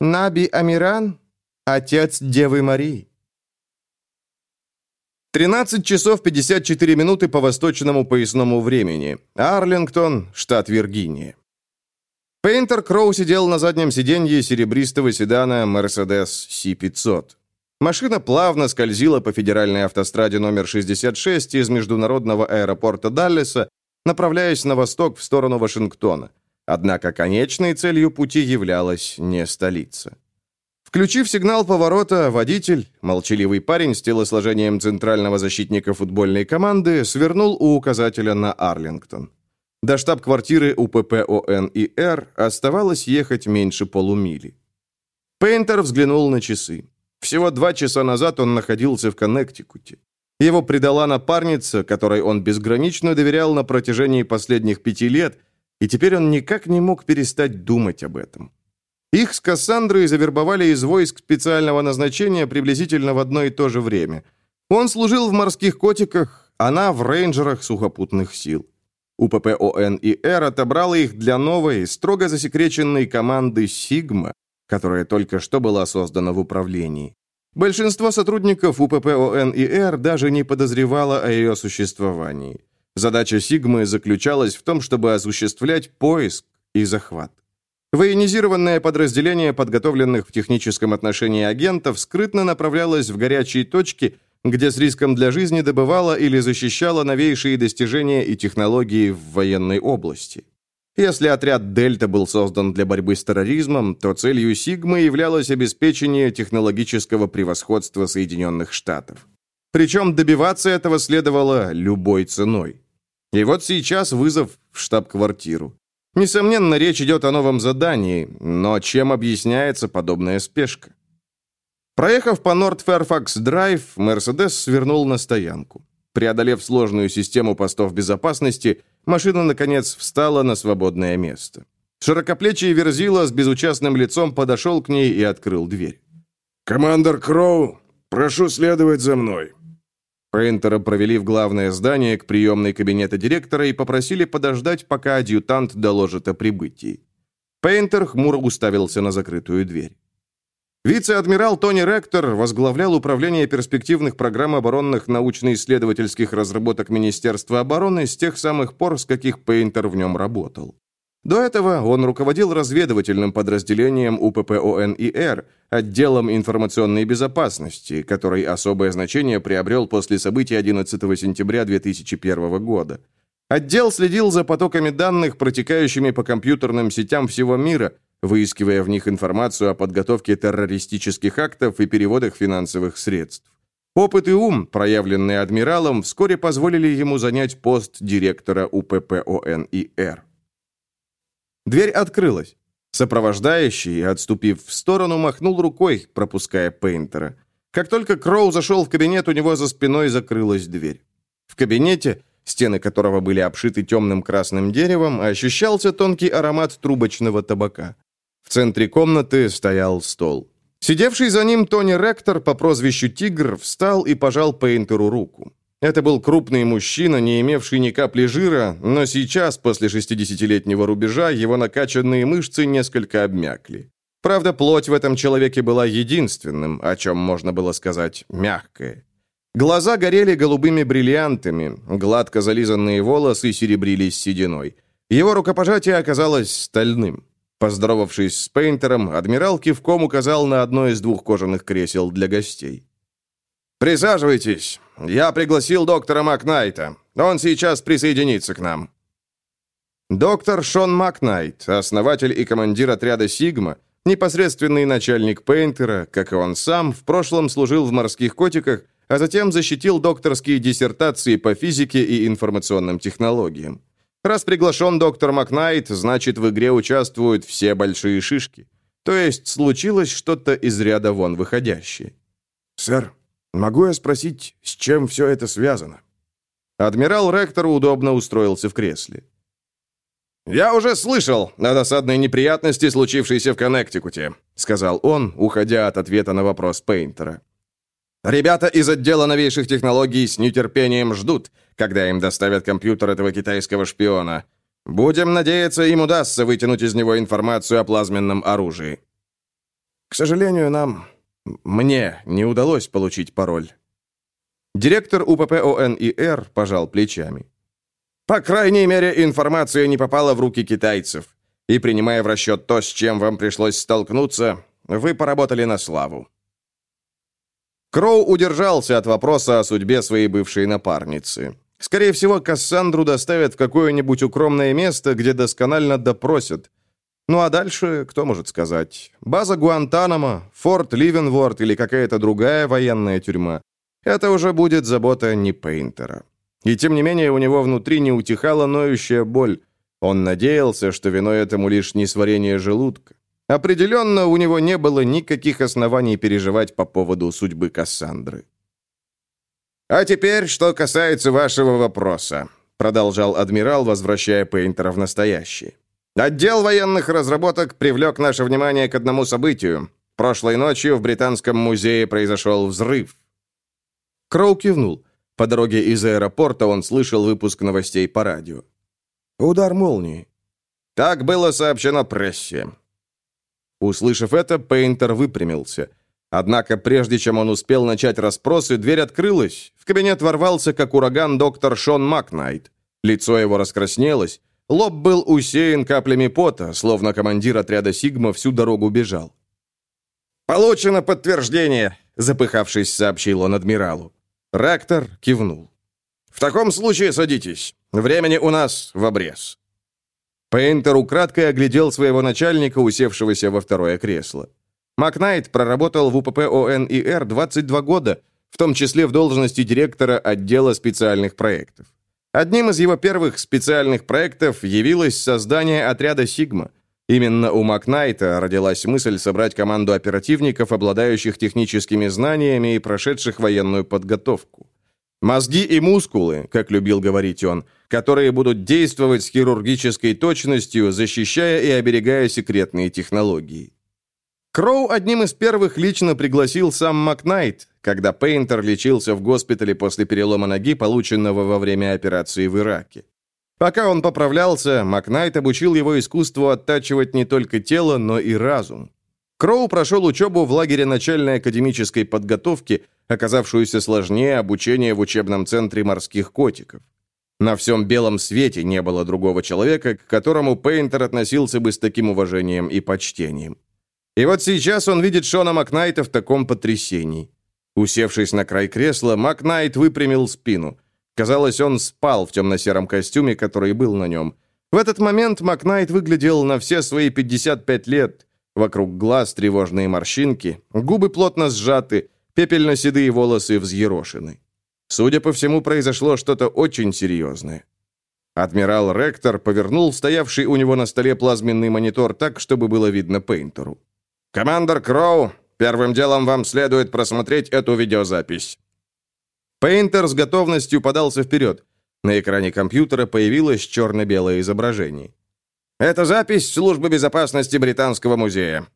Наби Амиран – отец Девы Марии. 13 часов 54 минуты по восточному поясному времени. Арлингтон, штат Виргиния. Пейнтер Кроу сидел на заднем сиденье серебристого седана Mercedes C500. Машина плавно скользила по федеральной автостраде номер 66 из международного аэропорта Даллеса, направляясь на восток в сторону Вашингтона. Однако конечной целью пути являлась не столица. Включив сигнал поворота, водитель, молчаливый парень с телосложением центрального защитника футбольной команды, свернул у указателя на Арлингтон. До штаб-квартиры УПП ОНИР оставалось ехать меньше полумили. Пейнтер взглянул на часы. Всего два часа назад он находился в Коннектикуте. Его предала напарница, которой он безгранично доверял на протяжении последних пяти лет, и теперь он никак не мог перестать думать об этом. Их с Кассандрой завербовали из войск специального назначения приблизительно в одно и то же время. Он служил в морских котиках, она в рейнджерах сухопутных сил. УПП ОН и Р отобрала их для новой, строго засекреченной команды «Сигма», которая только что была создана в управлении. Большинство сотрудников УПП ОН и Р даже не подозревало о ее существовании. Задача «Сигмы» заключалась в том, чтобы осуществлять поиск и захват. Военизированное подразделение подготовленных в техническом отношении агентов скрытно направлялось в горячие точки, где с риском для жизни добывало или защищало новейшие достижения и технологии в военной области. Если отряд «Дельта» был создан для борьбы с терроризмом, то целью «Сигмы» являлось обеспечение технологического превосходства Соединенных Штатов. Причем добиваться этого следовало любой ценой. И вот сейчас вызов в штаб-квартиру. Несомненно, речь идет о новом задании, но чем объясняется подобная спешка? Проехав по Норт Фэрфакс Драйв, Мерседес свернул на стоянку. Преодолев сложную систему постов безопасности, машина, наконец, встала на свободное место. Широкоплечий Верзила с безучастным лицом подошел к ней и открыл дверь. «Командор Кроу, прошу следовать за мной». Пейнтера провели в главное здание к приемной кабинета директора и попросили подождать, пока адъютант доложит о прибытии. Пейнтер хмуро уставился на закрытую дверь. Вице-адмирал Тони Ректор возглавлял управление перспективных программ оборонных научно-исследовательских разработок Министерства обороны с тех самых пор, с каких Пейнтер в нем работал. До этого он руководил разведывательным подразделением УПП ОНИР, отделом информационной безопасности, который особое значение приобрел после событий 11 сентября 2001 года. Отдел следил за потоками данных, протекающими по компьютерным сетям всего мира, выискивая в них информацию о подготовке террористических актов и переводах финансовых средств. Опыт и ум, проявленные адмиралом, вскоре позволили ему занять пост директора УПП ОНИР. Дверь открылась. Сопровождающий, отступив в сторону, махнул рукой, пропуская Пейнтера. Как только Кроу зашел в кабинет, у него за спиной закрылась дверь. В кабинете, стены которого были обшиты темным красным деревом, ощущался тонкий аромат трубочного табака. В центре комнаты стоял стол. Сидевший за ним Тони Ректор по прозвищу Тигр встал и пожал Пейнтеру руку. Это был крупный мужчина, не имевший ни капли жира, но сейчас, после 60-летнего рубежа, его накачанные мышцы несколько обмякли. Правда, плоть в этом человеке была единственным, о чем можно было сказать мягкое. Глаза горели голубыми бриллиантами, гладко зализанные волосы серебрились сединой. Его рукопожатие оказалось стальным. Поздоровавшись с Пейнтером, адмирал кивком указал на одно из двух кожаных кресел для гостей. «Присаживайтесь. Я пригласил доктора Макнайта. Он сейчас присоединится к нам». Доктор Шон Макнайт, основатель и командир отряда «Сигма», непосредственный начальник Пейнтера, как и он сам, в прошлом служил в морских котиках, а затем защитил докторские диссертации по физике и информационным технологиям. Раз приглашен доктор Макнайт, значит, в игре участвуют все большие шишки. То есть случилось что-то из ряда вон выходящее. «Сэр, Могу я спросить, с чем все это связано?» Адмирал Ректор удобно устроился в кресле. «Я уже слышал о досадной неприятности, случившейся в Коннектикуте», сказал он, уходя от ответа на вопрос Пейнтера. «Ребята из отдела новейших технологий с нетерпением ждут, когда им доставят компьютер этого китайского шпиона. Будем надеяться, им удастся вытянуть из него информацию о плазменном оружии». «К сожалению, нам мне не удалось получить пароль. Директор УПП ОНИР пожал плечами. По крайней мере, информация не попала в руки китайцев. И принимая в расчет то, с чем вам пришлось столкнуться, вы поработали на славу. Кроу удержался от вопроса о судьбе своей бывшей напарницы. Скорее всего, Кассандру доставят в какое-нибудь укромное место, где досконально допросят. Ну а дальше, кто может сказать? База Гуантанамо, форт Ливенворд или какая-то другая военная тюрьма. Это уже будет забота не Пейнтера. И тем не менее у него внутри не утихала ноющая боль. Он надеялся, что виной этому лишь несварение желудка. Определенно, у него не было никаких оснований переживать по поводу судьбы Кассандры. «А теперь, что касается вашего вопроса», продолжал адмирал, возвращая Пейнтера в настоящее. «Отдел военных разработок привлек наше внимание к одному событию. Прошлой ночью в Британском музее произошел взрыв». Кроу кивнул. По дороге из аэропорта он слышал выпуск новостей по радио. «Удар молнии». Так было сообщено прессе. Услышав это, Пейнтер выпрямился. Однако, прежде чем он успел начать расспросы, дверь открылась. В кабинет ворвался, как ураган, доктор Шон Макнайт. Лицо его раскраснелось. Лоб был усеян каплями пота, словно командир отряда «Сигма» всю дорогу бежал. «Получено подтверждение», — запыхавшись, сообщил он адмиралу. Ректор кивнул. «В таком случае садитесь. Времени у нас в обрез». Пейнтер украдкой оглядел своего начальника, усевшегося во второе кресло. Макнайт проработал в УПП ОНИР 22 года, в том числе в должности директора отдела специальных проектов. Одним из его первых специальных проектов явилось создание отряда «Сигма». Именно у Макнайта родилась мысль собрать команду оперативников, обладающих техническими знаниями и прошедших военную подготовку. Мозги и мускулы, как любил говорить он, которые будут действовать с хирургической точностью, защищая и оберегая секретные технологии. Кроу одним из первых лично пригласил сам Макнайт, когда Пейнтер лечился в госпитале после перелома ноги, полученного во время операции в Ираке. Пока он поправлялся, Макнайт обучил его искусству оттачивать не только тело, но и разум. Кроу прошел учебу в лагере начальной академической подготовки, оказавшуюся сложнее обучения в учебном центре морских котиков. На всем белом свете не было другого человека, к которому Пейнтер относился бы с таким уважением и почтением. И вот сейчас он видит Шона Макнайта в таком потрясении. Усевшись на край кресла, Макнайт выпрямил спину – Казалось, он спал в темно-сером костюме, который был на нем. В этот момент Макнайт выглядел на все свои 55 лет. Вокруг глаз тревожные морщинки, губы плотно сжаты, пепельно-седые волосы взъерошены. Судя по всему, произошло что-то очень серьезное. Адмирал Ректор повернул стоявший у него на столе плазменный монитор так, чтобы было видно Пейнтеру. «Командор Кроу, первым делом вам следует просмотреть эту видеозапись. Пейнтер с готовностью подался вперед. На экране компьютера появилось черно-белое изображение. «Это запись службы безопасности Британского музея».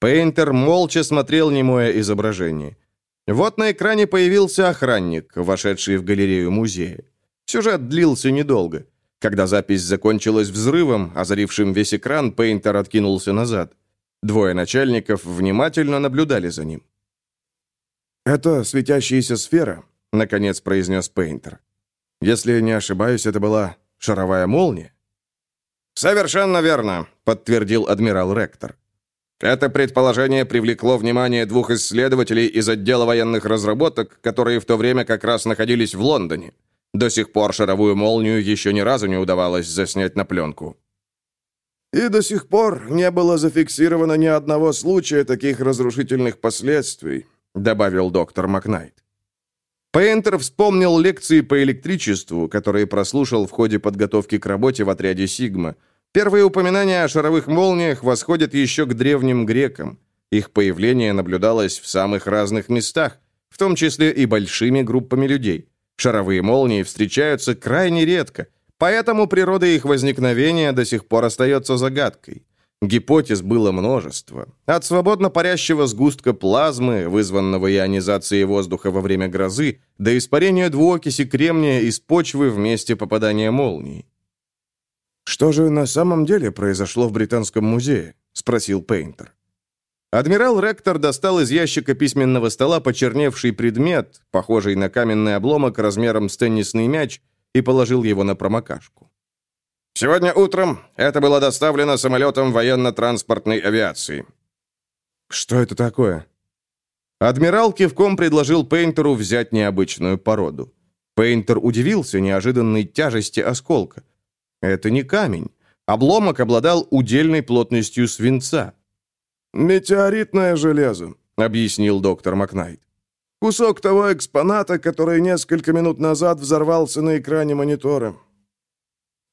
Пейнтер молча смотрел немое изображение. Вот на экране появился охранник, вошедший в галерею музея. Сюжет длился недолго. Когда запись закончилась взрывом, озарившим весь экран, Пейнтер откинулся назад. Двое начальников внимательно наблюдали за ним. «Это светящаяся сфера», — наконец произнес Пейнтер. «Если не ошибаюсь, это была шаровая молния?» «Совершенно верно», — подтвердил адмирал Ректор. Это предположение привлекло внимание двух исследователей из отдела военных разработок, которые в то время как раз находились в Лондоне. До сих пор шаровую молнию еще ни разу не удавалось заснять на пленку. И до сих пор не было зафиксировано ни одного случая таких разрушительных последствий, добавил доктор Макнайт. Пейнтер вспомнил лекции по электричеству, которые прослушал в ходе подготовки к работе в отряде «Сигма». Первые упоминания о шаровых молниях восходят еще к древним грекам. Их появление наблюдалось в самых разных местах, в том числе и большими группами людей. Шаровые молнии встречаются крайне редко, поэтому природа их возникновения до сих пор остается загадкой. Гипотез было множество. От свободно парящего сгустка плазмы, вызванного ионизацией воздуха во время грозы, до испарения двуокиси кремния из почвы в месте попадания молнии. «Что же на самом деле произошло в Британском музее?» — спросил Пейнтер. Адмирал Ректор достал из ящика письменного стола почерневший предмет, похожий на каменный обломок размером с теннисный мяч, и положил его на промокашку. Сегодня утром это было доставлено самолетом военно-транспортной авиации. Что это такое? Адмирал кивком предложил Пейнтеру взять необычную породу. Пейнтер удивился неожиданной тяжести осколка. Это не камень. Обломок обладал удельной плотностью свинца. «Метеоритное железо», — объяснил доктор Макнайт. «Кусок того экспоната, который несколько минут назад взорвался на экране монитора».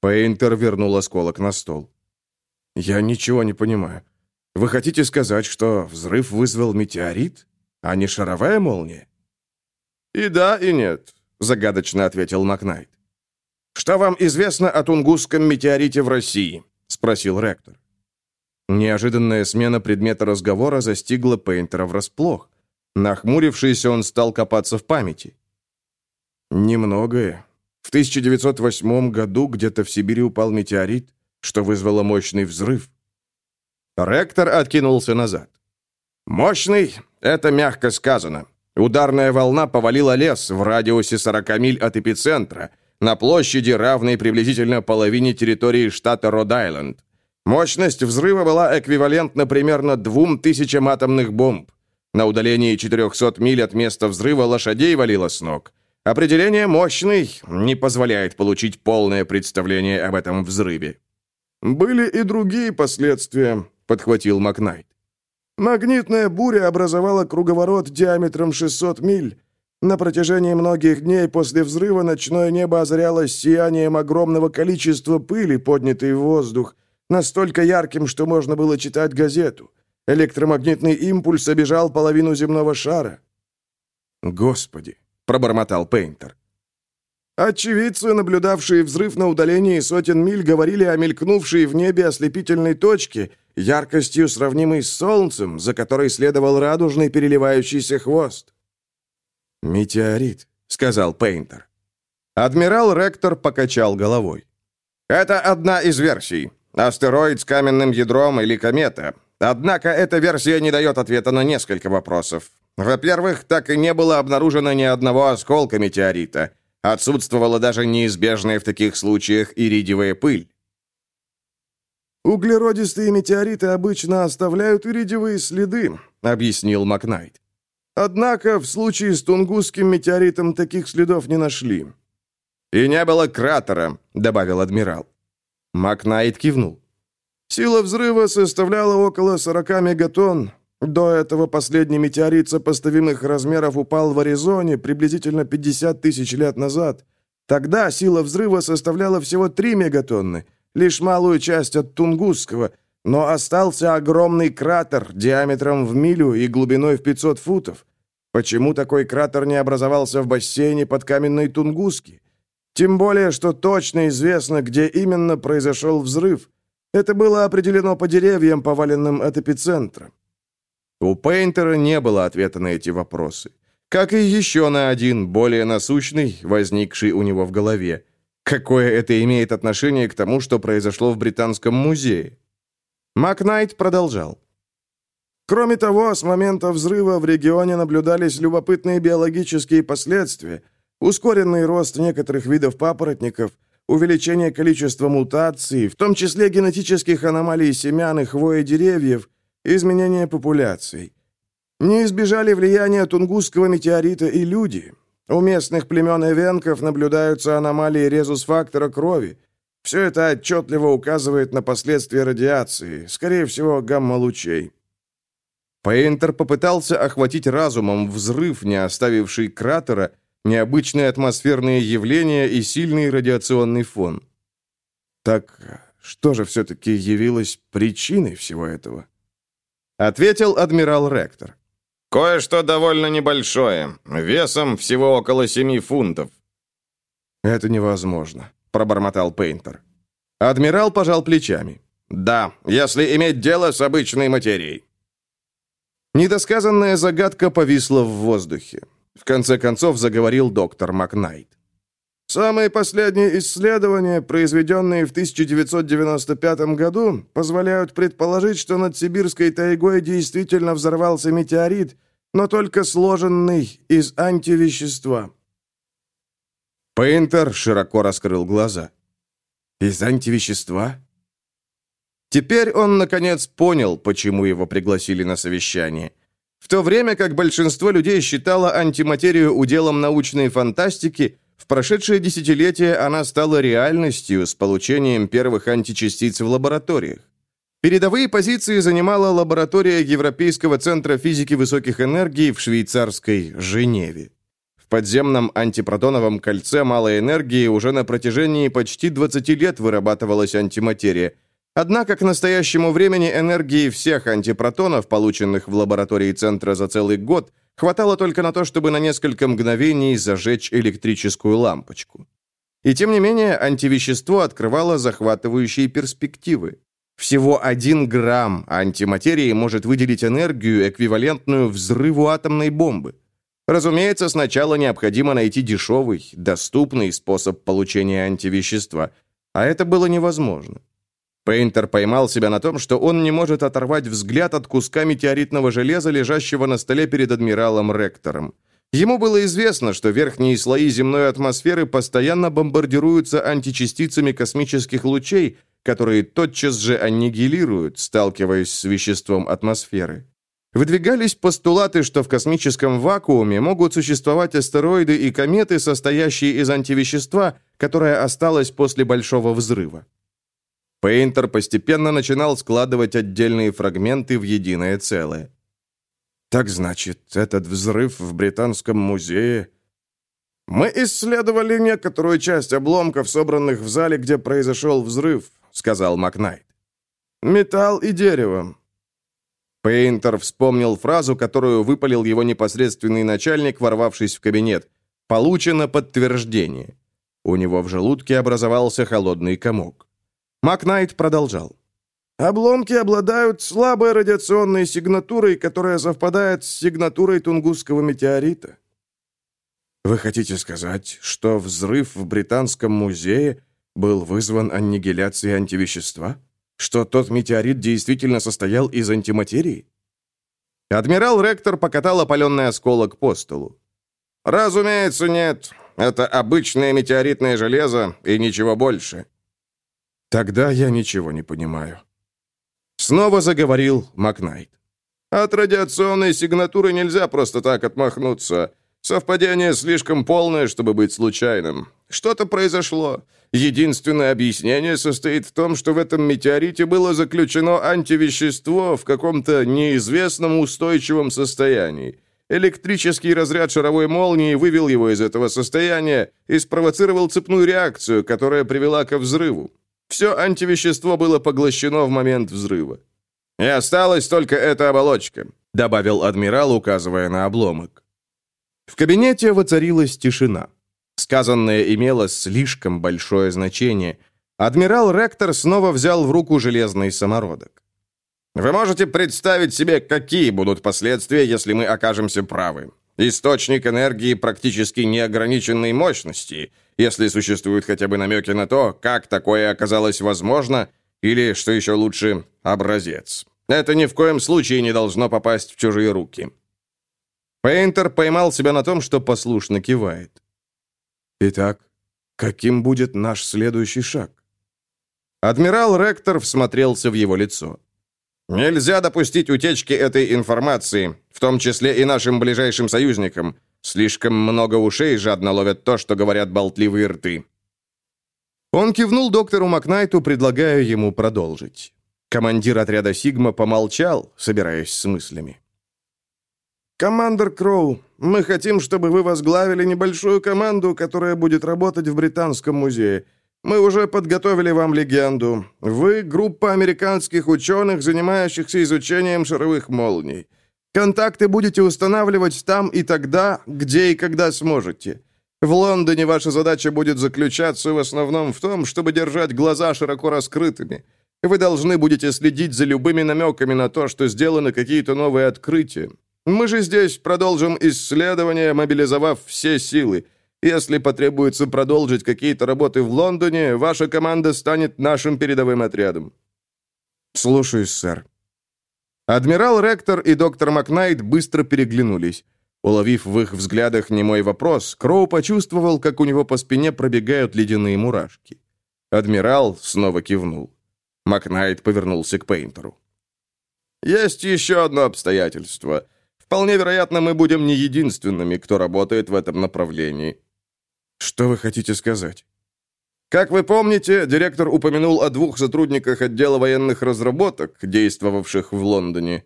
Пейнтер вернул осколок на стол. «Я ничего не понимаю. Вы хотите сказать, что взрыв вызвал метеорит, а не шаровая молния?» «И да, и нет», — загадочно ответил Макнайт. «Что вам известно о Тунгусском метеорите в России?» — спросил ректор. Неожиданная смена предмета разговора застигла Пейнтера врасплох. Нахмурившись, он стал копаться в памяти. «Немногое. В 1908 году где-то в Сибири упал метеорит, что вызвало мощный взрыв». Ректор откинулся назад. «Мощный — это мягко сказано. Ударная волна повалила лес в радиусе 40 миль от эпицентра, на площади, равной приблизительно половине территории штата Род-Айленд. Мощность взрыва была эквивалентна примерно двум тысячам атомных бомб. На удалении 400 миль от места взрыва лошадей валило с ног. Определение «мощный» не позволяет получить полное представление об этом взрыве. «Были и другие последствия», — подхватил Макнайт. «Магнитная буря образовала круговорот диаметром 600 миль. На протяжении многих дней после взрыва ночное небо озарялось сиянием огромного количества пыли, поднятой в воздух, настолько ярким, что можно было читать газету. Электромагнитный импульс обижал половину земного шара. «Господи!» — пробормотал Пейнтер. Очевидцы, наблюдавшие взрыв на удалении сотен миль, говорили о мелькнувшей в небе ослепительной точке, яркостью сравнимой с солнцем, за которой следовал радужный переливающийся хвост. «Метеорит», — сказал Пейнтер. Адмирал Ректор покачал головой. «Это одна из версий. Астероид с каменным ядром или комета. Однако эта версия не дает ответа на несколько вопросов. Во-первых, так и не было обнаружено ни одного осколка метеорита. Отсутствовала даже неизбежная в таких случаях иридиевая пыль. «Углеродистые метеориты обычно оставляют иридиевые следы», — объяснил Макнайт. «Однако в случае с Тунгусским метеоритом таких следов не нашли». «И не было кратера», — добавил адмирал. Макнайт кивнул. Сила взрыва составляла около 40 мегатонн. До этого последний метеорит сопоставимых размеров упал в Аризоне приблизительно 50 тысяч лет назад. Тогда сила взрыва составляла всего 3 мегатонны, лишь малую часть от Тунгусского, но остался огромный кратер диаметром в милю и глубиной в 500 футов. Почему такой кратер не образовался в бассейне под каменной Тунгуски? Тем более, что точно известно, где именно произошел взрыв. Это было определено по деревьям, поваленным от эпицентра. У Пейнтера не было ответа на эти вопросы. Как и еще на один, более насущный, возникший у него в голове. Какое это имеет отношение к тому, что произошло в Британском музее? Макнайт продолжал. Кроме того, с момента взрыва в регионе наблюдались любопытные биологические последствия, ускоренный рост некоторых видов папоротников, увеличение количества мутаций, в том числе генетических аномалий семян и хвои деревьев, изменение популяций. Не избежали влияния тунгусского метеорита и люди. У местных племен эвенков наблюдаются аномалии резус-фактора крови. Все это отчетливо указывает на последствия радиации, скорее всего, гамма-лучей. Пейнтер попытался охватить разумом взрыв, не оставивший кратера, необычные атмосферные явления и сильный радиационный фон. Так что же все-таки явилось причиной всего этого? Ответил адмирал Ректор. Кое-что довольно небольшое, весом всего около семи фунтов. Это невозможно, пробормотал Пейнтер. Адмирал пожал плечами. Да, если иметь дело с обычной материей. Недосказанная загадка повисла в воздухе. В конце концов заговорил доктор Макнайт. Самые последние исследования, произведенные в 1995 году, позволяют предположить, что над сибирской тайгой действительно взорвался метеорит, но только сложенный из антивещества. Пейнтер широко раскрыл глаза. Из антивещества? Теперь он, наконец, понял, почему его пригласили на совещание. В то время как большинство людей считало антиматерию уделом научной фантастики, в прошедшее десятилетие она стала реальностью с получением первых античастиц в лабораториях. Передовые позиции занимала лаборатория Европейского центра физики высоких энергий в швейцарской Женеве. В подземном антипротоновом кольце малой энергии уже на протяжении почти 20 лет вырабатывалась антиматерия – Однако к настоящему времени энергии всех антипротонов, полученных в лаборатории Центра за целый год, хватало только на то, чтобы на несколько мгновений зажечь электрическую лампочку. И тем не менее, антивещество открывало захватывающие перспективы. Всего один грамм антиматерии может выделить энергию, эквивалентную взрыву атомной бомбы. Разумеется, сначала необходимо найти дешевый, доступный способ получения антивещества, а это было невозможно. Пейнтер поймал себя на том, что он не может оторвать взгляд от куска метеоритного железа, лежащего на столе перед адмиралом Ректором. Ему было известно, что верхние слои земной атмосферы постоянно бомбардируются античастицами космических лучей, которые тотчас же аннигилируют, сталкиваясь с веществом атмосферы. Выдвигались постулаты, что в космическом вакууме могут существовать астероиды и кометы, состоящие из антивещества, которое осталось после Большого взрыва. Пейнтер постепенно начинал складывать отдельные фрагменты в единое целое. «Так значит, этот взрыв в Британском музее...» «Мы исследовали некоторую часть обломков, собранных в зале, где произошел взрыв», — сказал Макнайт. «Металл и дерево». Пейнтер вспомнил фразу, которую выпалил его непосредственный начальник, ворвавшись в кабинет. «Получено подтверждение». У него в желудке образовался холодный комок. Макнайт продолжал. Обломки обладают слабой радиационной сигнатурой, которая совпадает с сигнатурой Тунгусского метеорита. Вы хотите сказать, что взрыв в Британском музее был вызван аннигиляцией антивещества? Что тот метеорит действительно состоял из антиматерии? Адмирал Ректор покатал опаленный осколок по столу. «Разумеется, нет. Это обычное метеоритное железо и ничего больше. Тогда я ничего не понимаю. Снова заговорил Макнайт. От радиационной сигнатуры нельзя просто так отмахнуться. Совпадение слишком полное, чтобы быть случайным. Что-то произошло. Единственное объяснение состоит в том, что в этом метеорите было заключено антивещество в каком-то неизвестном устойчивом состоянии. Электрический разряд шаровой молнии вывел его из этого состояния и спровоцировал цепную реакцию, которая привела ко взрыву. Все антивещество было поглощено в момент взрыва. «И осталась только эта оболочка», — добавил адмирал, указывая на обломок. В кабинете воцарилась тишина. Сказанное имело слишком большое значение. Адмирал Ректор снова взял в руку железный самородок. «Вы можете представить себе, какие будут последствия, если мы окажемся правы. Источник энергии практически неограниченной мощности, если существуют хотя бы намеки на то, как такое оказалось возможно, или, что еще лучше, образец. Это ни в коем случае не должно попасть в чужие руки. Пейнтер поймал себя на том, что послушно кивает. Итак, каким будет наш следующий шаг? Адмирал Ректор всмотрелся в его лицо. Нельзя допустить утечки этой информации, в том числе и нашим ближайшим союзникам. Слишком много ушей жадно ловят то, что говорят болтливые рты. Он кивнул доктору Макнайту, предлагая ему продолжить. Командир отряда «Сигма» помолчал, собираясь с мыслями. «Командор Кроу, мы хотим, чтобы вы возглавили небольшую команду, которая будет работать в Британском музее. Мы уже подготовили вам легенду. Вы — группа американских ученых, занимающихся изучением шаровых молний. Контакты будете устанавливать там и тогда, где и когда сможете. В Лондоне ваша задача будет заключаться в основном в том, чтобы держать глаза широко раскрытыми. Вы должны будете следить за любыми намеками на то, что сделаны какие-то новые открытия. Мы же здесь продолжим исследования, мобилизовав все силы. Если потребуется продолжить какие-то работы в Лондоне, ваша команда станет нашим передовым отрядом». «Слушаюсь, сэр». Адмирал Ректор и доктор Макнайт быстро переглянулись. Уловив в их взглядах немой вопрос, Кроу почувствовал, как у него по спине пробегают ледяные мурашки. Адмирал снова кивнул. Макнайт повернулся к Пейнтеру. «Есть еще одно обстоятельство. Вполне вероятно, мы будем не единственными, кто работает в этом направлении». «Что вы хотите сказать?» Как вы помните, директор упомянул о двух сотрудниках отдела военных разработок, действовавших в Лондоне.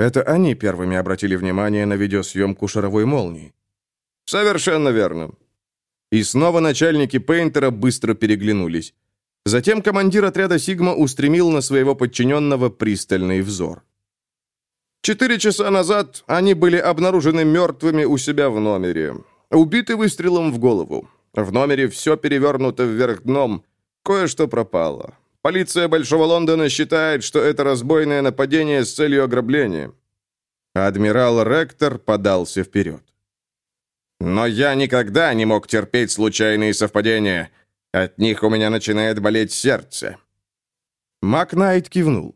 Это они первыми обратили внимание на видеосъемку шаровой молнии. Совершенно верно. И снова начальники Пейнтера быстро переглянулись. Затем командир отряда «Сигма» устремил на своего подчиненного пристальный взор. Четыре часа назад они были обнаружены мертвыми у себя в номере. Убиты выстрелом в голову. В номере все перевернуто вверх дном. Кое-что пропало. Полиция Большого Лондона считает, что это разбойное нападение с целью ограбления. Адмирал Ректор подался вперед. Но я никогда не мог терпеть случайные совпадения. От них у меня начинает болеть сердце. Макнайт кивнул.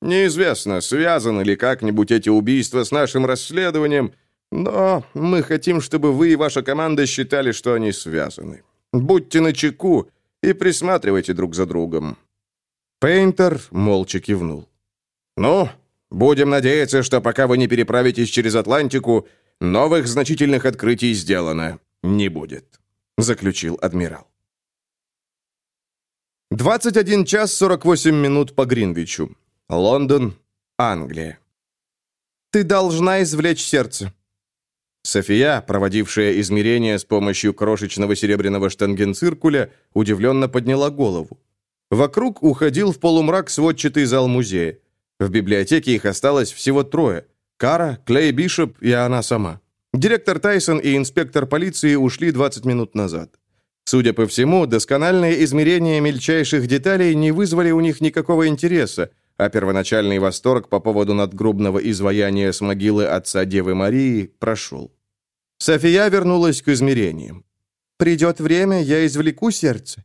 Неизвестно, связаны ли как-нибудь эти убийства с нашим расследованием, но мы хотим, чтобы вы и ваша команда считали, что они связаны. Будьте начеку и присматривайте друг за другом». Пейнтер молча кивнул. «Ну, будем надеяться, что пока вы не переправитесь через Атлантику, новых значительных открытий сделано не будет», заключил адмирал. 21 час 48 минут по Гринвичу. Лондон, Англия. «Ты должна извлечь сердце», София, проводившая измерения с помощью крошечного серебряного штангенциркуля, удивленно подняла голову. Вокруг уходил в полумрак сводчатый зал музея. В библиотеке их осталось всего трое. Кара, Клей Бишоп и она сама. Директор Тайсон и инспектор полиции ушли 20 минут назад. Судя по всему, доскональные измерения мельчайших деталей не вызвали у них никакого интереса, а первоначальный восторг по поводу надгробного изваяния с могилы отца Девы Марии прошел. София вернулась к измерениям. «Придет время, я извлеку сердце».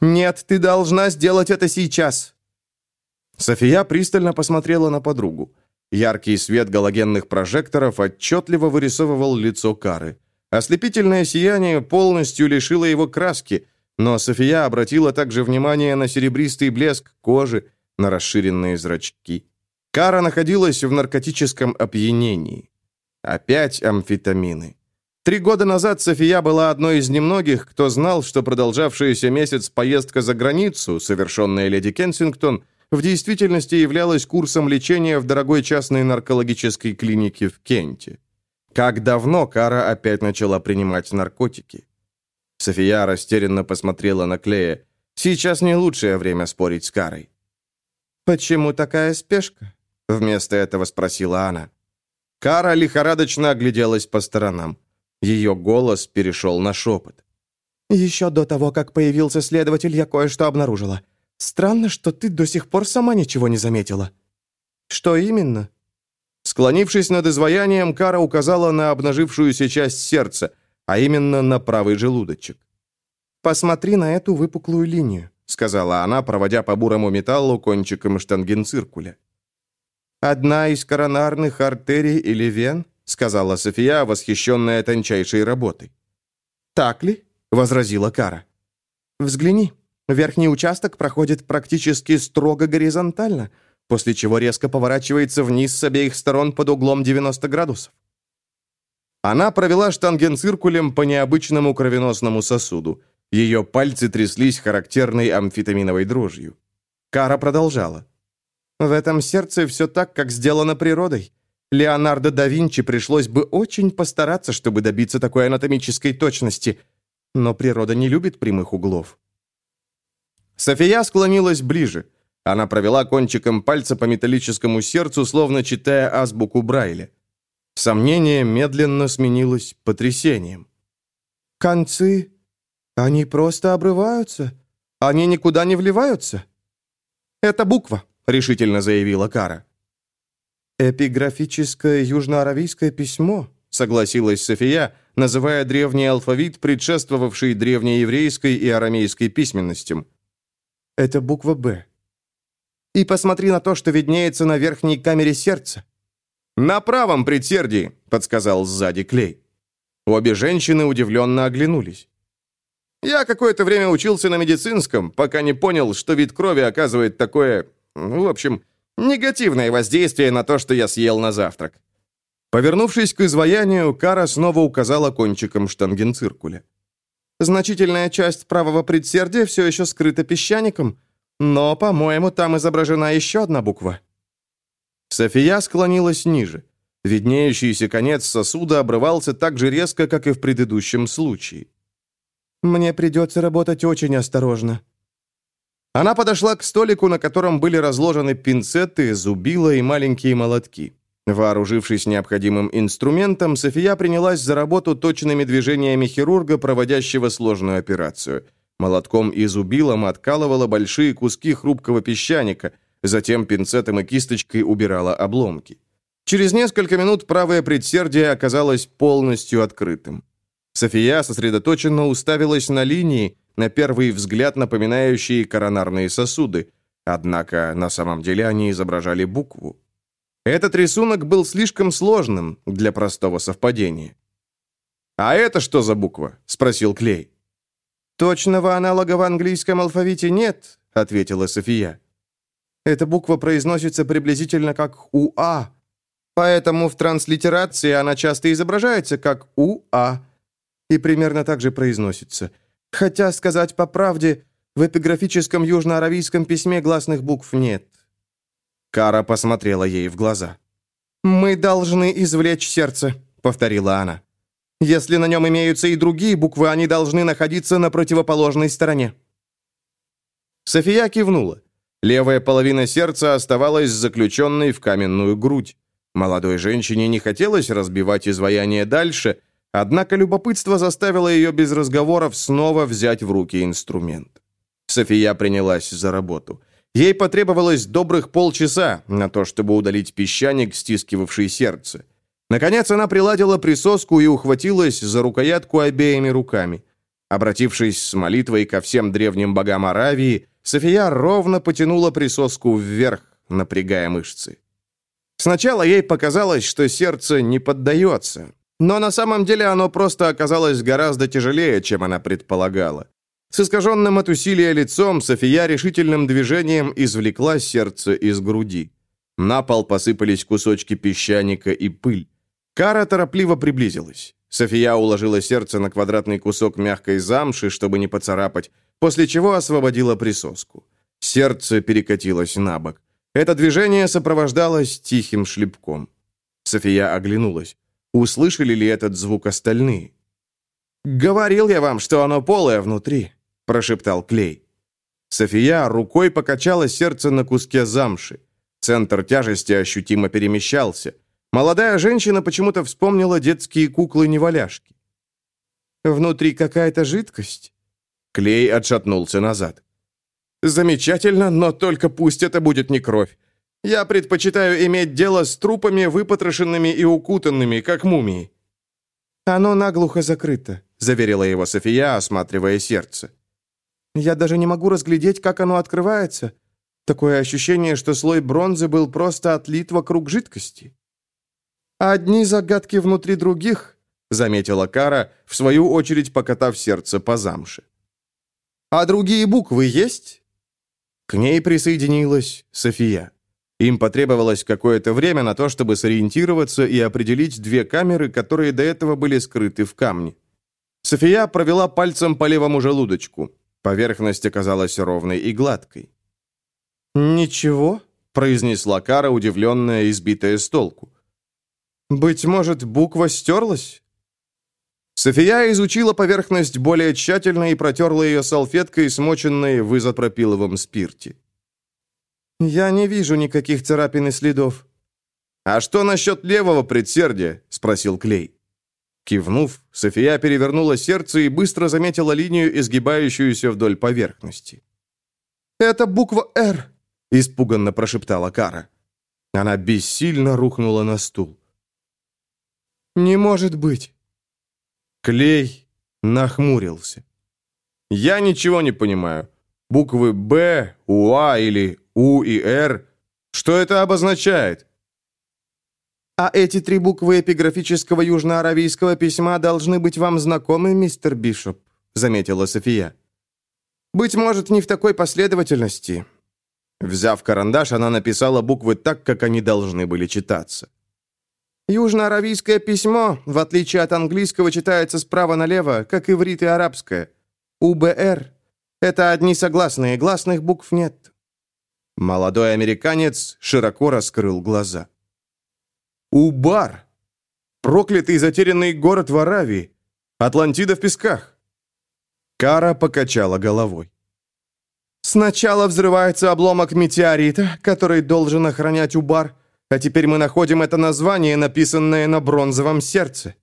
«Нет, ты должна сделать это сейчас». София пристально посмотрела на подругу. Яркий свет галогенных прожекторов отчетливо вырисовывал лицо Кары. Ослепительное сияние полностью лишило его краски, но София обратила также внимание на серебристый блеск кожи, на расширенные зрачки. Кара находилась в наркотическом опьянении. Опять амфетамины. Три года назад София была одной из немногих, кто знал, что продолжавшаяся месяц поездка за границу, совершенная леди Кенсингтон, в действительности являлась курсом лечения в дорогой частной наркологической клинике в Кенте. Как давно Кара опять начала принимать наркотики? София растерянно посмотрела на Клея. Сейчас не лучшее время спорить с Карой. «Почему такая спешка?» — вместо этого спросила она. Кара лихорадочно огляделась по сторонам. Ее голос перешел на шепот. «Еще до того, как появился следователь, я кое-что обнаружила. Странно, что ты до сих пор сама ничего не заметила». «Что именно?» Склонившись над изваянием, Кара указала на обнажившуюся часть сердца, а именно на правый желудочек. «Посмотри на эту выпуклую линию сказала она, проводя по бурому металлу кончиком штангенциркуля. «Одна из коронарных артерий или вен?» сказала София, восхищенная тончайшей работой. «Так ли?» — возразила Кара. «Взгляни. Верхний участок проходит практически строго горизонтально, после чего резко поворачивается вниз с обеих сторон под углом 90 градусов. Она провела штангенциркулем по необычному кровеносному сосуду. Ее пальцы тряслись характерной амфетаминовой дрожью. Кара продолжала. «В этом сердце все так, как сделано природой. Леонардо да Винчи пришлось бы очень постараться, чтобы добиться такой анатомической точности. Но природа не любит прямых углов». София склонилась ближе. Она провела кончиком пальца по металлическому сердцу, словно читая азбуку Брайля. Сомнение медленно сменилось потрясением. «Концы они просто обрываются. Они никуда не вливаются. Это буква, решительно заявила Кара. Эпиграфическое южноаравийское письмо, согласилась София, называя древний алфавит, предшествовавший древнееврейской и арамейской письменностям. Это буква «Б». И посмотри на то, что виднеется на верхней камере сердца. «На правом предсердии», — подсказал сзади Клей. Обе женщины удивленно оглянулись. Я какое-то время учился на медицинском, пока не понял, что вид крови оказывает такое, ну, в общем, негативное воздействие на то, что я съел на завтрак. Повернувшись к изваянию, Кара снова указала кончиком штангенциркуля. Значительная часть правого предсердия все еще скрыта песчаником, но, по-моему, там изображена еще одна буква. София склонилась ниже. Виднеющийся конец сосуда обрывался так же резко, как и в предыдущем случае. «Мне придется работать очень осторожно». Она подошла к столику, на котором были разложены пинцеты, зубила и маленькие молотки. Вооружившись необходимым инструментом, София принялась за работу точными движениями хирурга, проводящего сложную операцию. Молотком и зубилом откалывала большие куски хрупкого песчаника, затем пинцетом и кисточкой убирала обломки. Через несколько минут правое предсердие оказалось полностью открытым. София сосредоточенно уставилась на линии, на первый взгляд напоминающие коронарные сосуды, однако на самом деле они изображали букву. Этот рисунок был слишком сложным для простого совпадения. «А это что за буква?» — спросил Клей. «Точного аналога в английском алфавите нет», — ответила София. «Эта буква произносится приблизительно как УА, поэтому в транслитерации она часто изображается как УА и примерно так же произносится. Хотя, сказать по правде, в эпиграфическом южноаравийском письме гласных букв нет». Кара посмотрела ей в глаза. «Мы должны извлечь сердце», — повторила она. «Если на нем имеются и другие буквы, они должны находиться на противоположной стороне». София кивнула. Левая половина сердца оставалась заключенной в каменную грудь. Молодой женщине не хотелось разбивать изваяние дальше, однако любопытство заставило ее без разговоров снова взять в руки инструмент. София принялась за работу — Ей потребовалось добрых полчаса на то, чтобы удалить песчаник, стискивавший сердце. Наконец она приладила присоску и ухватилась за рукоятку обеими руками. Обратившись с молитвой ко всем древним богам Аравии, София ровно потянула присоску вверх, напрягая мышцы. Сначала ей показалось, что сердце не поддается, но на самом деле оно просто оказалось гораздо тяжелее, чем она предполагала. С искаженным от усилия лицом София решительным движением извлекла сердце из груди. На пол посыпались кусочки песчаника и пыль. Кара торопливо приблизилась. София уложила сердце на квадратный кусок мягкой замши, чтобы не поцарапать, после чего освободила присоску. Сердце перекатилось на бок. Это движение сопровождалось тихим шлепком. София оглянулась. Услышали ли этот звук остальные? «Говорил я вам, что оно полое внутри прошептал Клей. София рукой покачала сердце на куске замши. Центр тяжести ощутимо перемещался. Молодая женщина почему-то вспомнила детские куклы-неваляшки. «Внутри какая-то жидкость?» Клей отшатнулся назад. «Замечательно, но только пусть это будет не кровь. Я предпочитаю иметь дело с трупами, выпотрошенными и укутанными, как мумии». «Оно наглухо закрыто», — заверила его София, осматривая сердце. Я даже не могу разглядеть, как оно открывается. Такое ощущение, что слой бронзы был просто отлит вокруг жидкости. «Одни загадки внутри других», — заметила Кара, в свою очередь покатав сердце по замше. «А другие буквы есть?» К ней присоединилась София. Им потребовалось какое-то время на то, чтобы сориентироваться и определить две камеры, которые до этого были скрыты в камне. София провела пальцем по левому желудочку. Поверхность оказалась ровной и гладкой. «Ничего», — произнесла Кара, удивленная и сбитая с толку. «Быть может, буква стерлась?» София изучила поверхность более тщательно и протерла ее салфеткой, смоченной в изопропиловом спирте. «Я не вижу никаких царапин и следов». «А что насчет левого предсердия?» — спросил Клей. Кивнув, София перевернула сердце и быстро заметила линию, изгибающуюся вдоль поверхности. «Это буква «Р», — испуганно прошептала Кара. Она бессильно рухнула на стул. «Не может быть!» Клей нахмурился. «Я ничего не понимаю. Буквы «Б», «УА» или «У» и «Р». Что это обозначает?» А эти три буквы эпиграфического южноаравийского письма должны быть вам знакомы, мистер Бишоп. — заметила София. «Быть может, не в такой последовательности». Взяв карандаш, она написала буквы так, как они должны были читаться. Южноаравийское письмо, в отличие от английского, читается справа налево, как иврит и арабское. УБР. Это одни согласные, гласных букв нет. Молодой американец широко раскрыл глаза. Убар! Проклятый затерянный город в Аравии! Атлантида в песках! Кара покачала головой. Сначала взрывается обломок метеорита, который должен охранять Убар, а теперь мы находим это название, написанное на бронзовом сердце.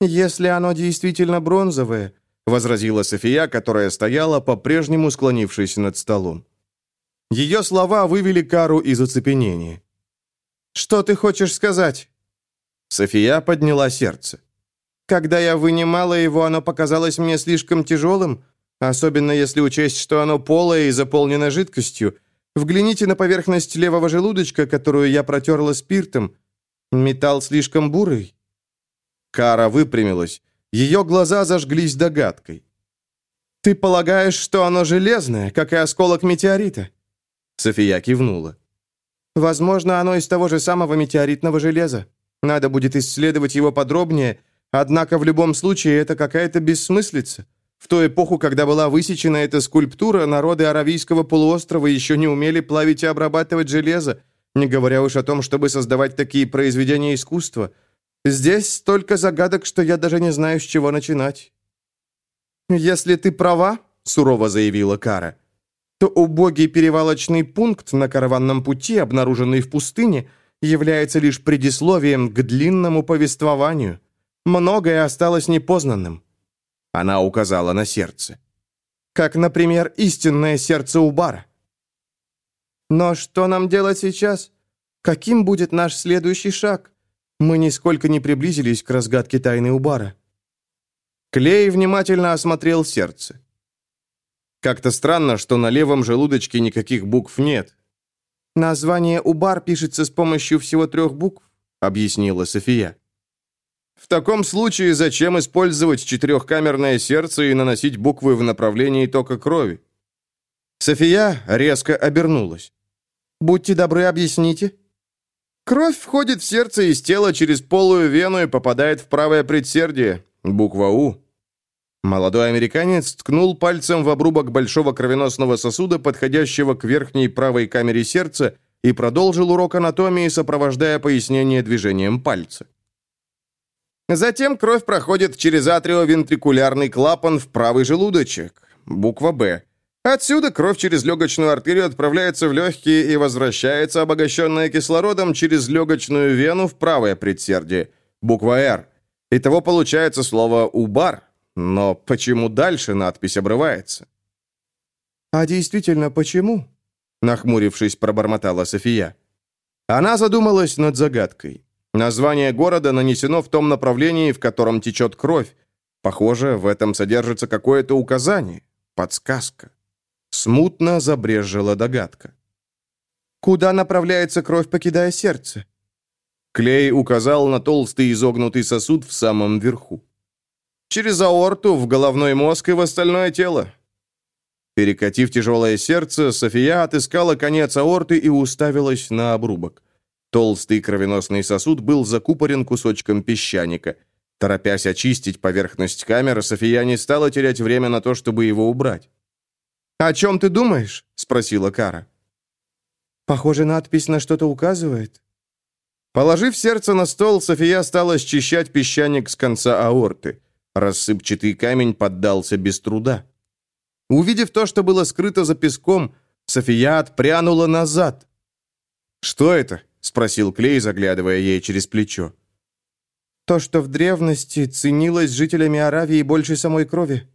Если оно действительно бронзовое, возразила София, которая стояла, по-прежнему склонившись над столом. Ее слова вывели Кару из оцепенения. «Что ты хочешь сказать?» София подняла сердце. «Когда я вынимала его, оно показалось мне слишком тяжелым, особенно если учесть, что оно полое и заполнено жидкостью, Взгляните на поверхность левого желудочка, которую я протерла спиртом. Металл слишком бурый». Кара выпрямилась. Ее глаза зажглись догадкой. «Ты полагаешь, что оно железное, как и осколок метеорита?» София кивнула. «Возможно, оно из того же самого метеоритного железа. Надо будет исследовать его подробнее, однако в любом случае это какая-то бессмыслица. В ту эпоху, когда была высечена эта скульптура, народы Аравийского полуострова еще не умели плавить и обрабатывать железо, не говоря уж о том, чтобы создавать такие произведения искусства. Здесь столько загадок, что я даже не знаю, с чего начинать. «Если ты права», — сурово заявила Кара, то убогий перевалочный пункт на караванном пути, обнаруженный в пустыне, является лишь предисловием к длинному повествованию. Многое осталось непознанным. Она указала на сердце. Как, например, истинное сердце Убара. Но что нам делать сейчас? Каким будет наш следующий шаг? Мы нисколько не приблизились к разгадке тайны Убара. Клей внимательно осмотрел сердце. Как-то странно, что на левом желудочке никаких букв нет. Название Убар пишется с помощью всего трех букв, объяснила София. В таком случае зачем использовать четырехкамерное сердце и наносить буквы в направлении тока крови? София резко обернулась. «Будьте добры, объясните». Кровь входит в сердце из тела через полую вену и попадает в правое предсердие. Буква «У». Молодой американец ткнул пальцем в обрубок большого кровеносного сосуда, подходящего к верхней правой камере сердца, и продолжил урок анатомии, сопровождая пояснение движением пальца. Затем кровь проходит через атриовентрикулярный клапан в правый желудочек. Буква «Б». Отсюда кровь через легочную артерию отправляется в легкие и возвращается, обогащенная кислородом, через легочную вену в правое предсердие. Буква «Р». Итого получается слово «убар». Но почему дальше надпись обрывается? «А действительно, почему?» Нахмурившись, пробормотала София. Она задумалась над загадкой. Название города нанесено в том направлении, в котором течет кровь. Похоже, в этом содержится какое-то указание, подсказка. Смутно забрежжила догадка. «Куда направляется кровь, покидая сердце?» Клей указал на толстый изогнутый сосуд в самом верху. «Через аорту, в головной мозг и в остальное тело». Перекатив тяжелое сердце, София отыскала конец аорты и уставилась на обрубок. Толстый кровеносный сосуд был закупорен кусочком песчаника. Торопясь очистить поверхность камеры, София не стала терять время на то, чтобы его убрать. «О чем ты думаешь?» — спросила Кара. «Похоже, надпись на что-то указывает». Положив сердце на стол, София стала счищать песчаник с конца аорты. Рассыпчатый камень поддался без труда. Увидев то, что было скрыто за песком, София отпрянула назад. «Что это?» спросил Клей, заглядывая ей через плечо. То, что в древности ценилось жителями Аравии больше самой крови.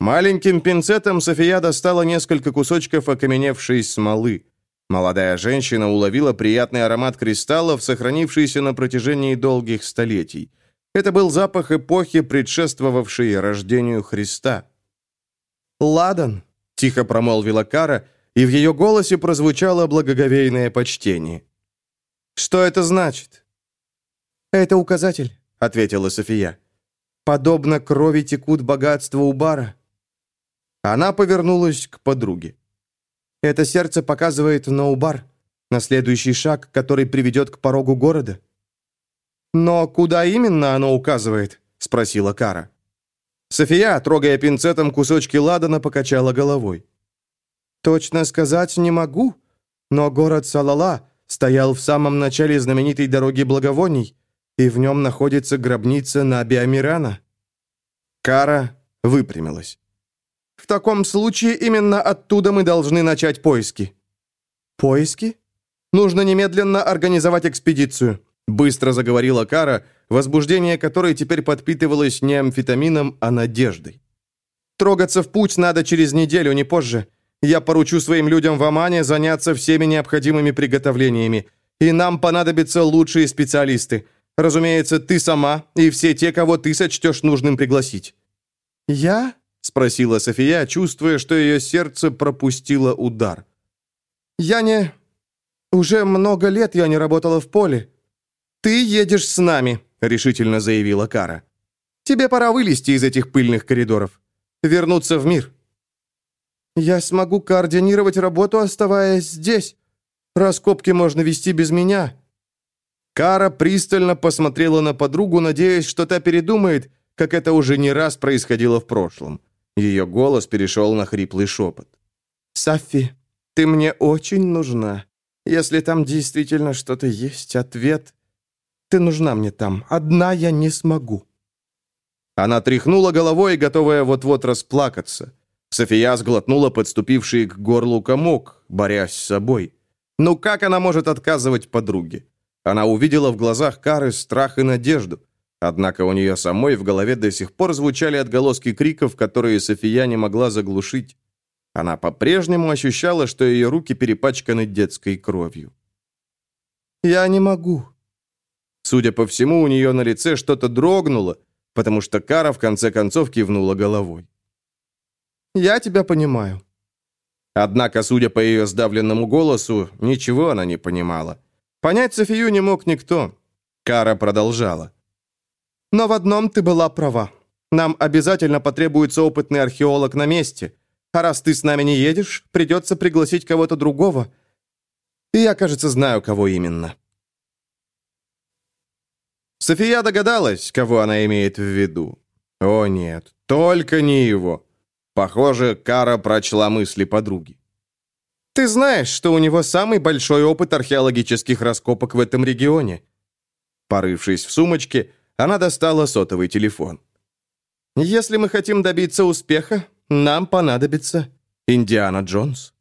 Маленьким пинцетом София достала несколько кусочков окаменевшей смолы. Молодая женщина уловила приятный аромат кристаллов, сохранившийся на протяжении долгих столетий. Это был запах эпохи, предшествовавшей рождению Христа. «Ладан», — тихо промолвила Кара, и в ее голосе прозвучало благоговейное почтение. Что это значит?» «Это указатель», — ответила София. подобно крови текут богатства Убара». Она повернулась к подруге. «Это сердце показывает на Убар, на следующий шаг, который приведет к порогу города». «Но куда именно оно указывает?» — спросила Кара. София, трогая пинцетом кусочки ладана, покачала головой. «Точно сказать не могу, но город Салала стоял в самом начале знаменитой дороги благовоний, и в нем находится гробница Наби Амирана». Кара выпрямилась. «В таком случае именно оттуда мы должны начать поиски». «Поиски? Нужно немедленно организовать экспедицию», быстро заговорила Кара, возбуждение которой теперь подпитывалось не амфетамином, а надеждой. «Трогаться в путь надо через неделю, не позже. Я поручу своим людям в Омане заняться всеми необходимыми приготовлениями. И нам понадобятся лучшие специалисты. Разумеется, ты сама и все те, кого ты сочтешь нужным пригласить». «Я?» — спросила София, чувствуя, что ее сердце пропустило удар. «Я не... Уже много лет я не работала в поле. Ты едешь с нами», — решительно заявила Кара. «Тебе пора вылезти из этих пыльных коридоров. Вернуться в мир». «Я смогу координировать работу, оставаясь здесь. Раскопки можно вести без меня». Кара пристально посмотрела на подругу, надеясь, что та передумает, как это уже не раз происходило в прошлом. Ее голос перешел на хриплый шепот. «Сафи, ты мне очень нужна. Если там действительно что-то есть, ответ. Ты нужна мне там. Одна я не смогу». Она тряхнула головой, готовая вот-вот расплакаться. София сглотнула подступивший к горлу комок, борясь с собой. Ну как она может отказывать подруге? Она увидела в глазах Кары страх и надежду. Однако у нее самой в голове до сих пор звучали отголоски криков, которые София не могла заглушить. Она по-прежнему ощущала, что ее руки перепачканы детской кровью. «Я не могу». Судя по всему, у нее на лице что-то дрогнуло, потому что Кара в конце концов кивнула головой. «Я тебя понимаю». Однако, судя по ее сдавленному голосу, ничего она не понимала. Понять Софию не мог никто. Кара продолжала. Но в одном ты была права. Нам обязательно потребуется опытный археолог на месте. А раз ты с нами не едешь, придется пригласить кого-то другого. И я, кажется, знаю, кого именно». София догадалась, кого она имеет в виду. О нет, только не его. Похоже, Кара прочла мысли подруги. «Ты знаешь, что у него самый большой опыт археологических раскопок в этом регионе». Порывшись в сумочке, она достала сотовый телефон. «Если мы хотим добиться успеха, нам понадобится Индиана Джонс».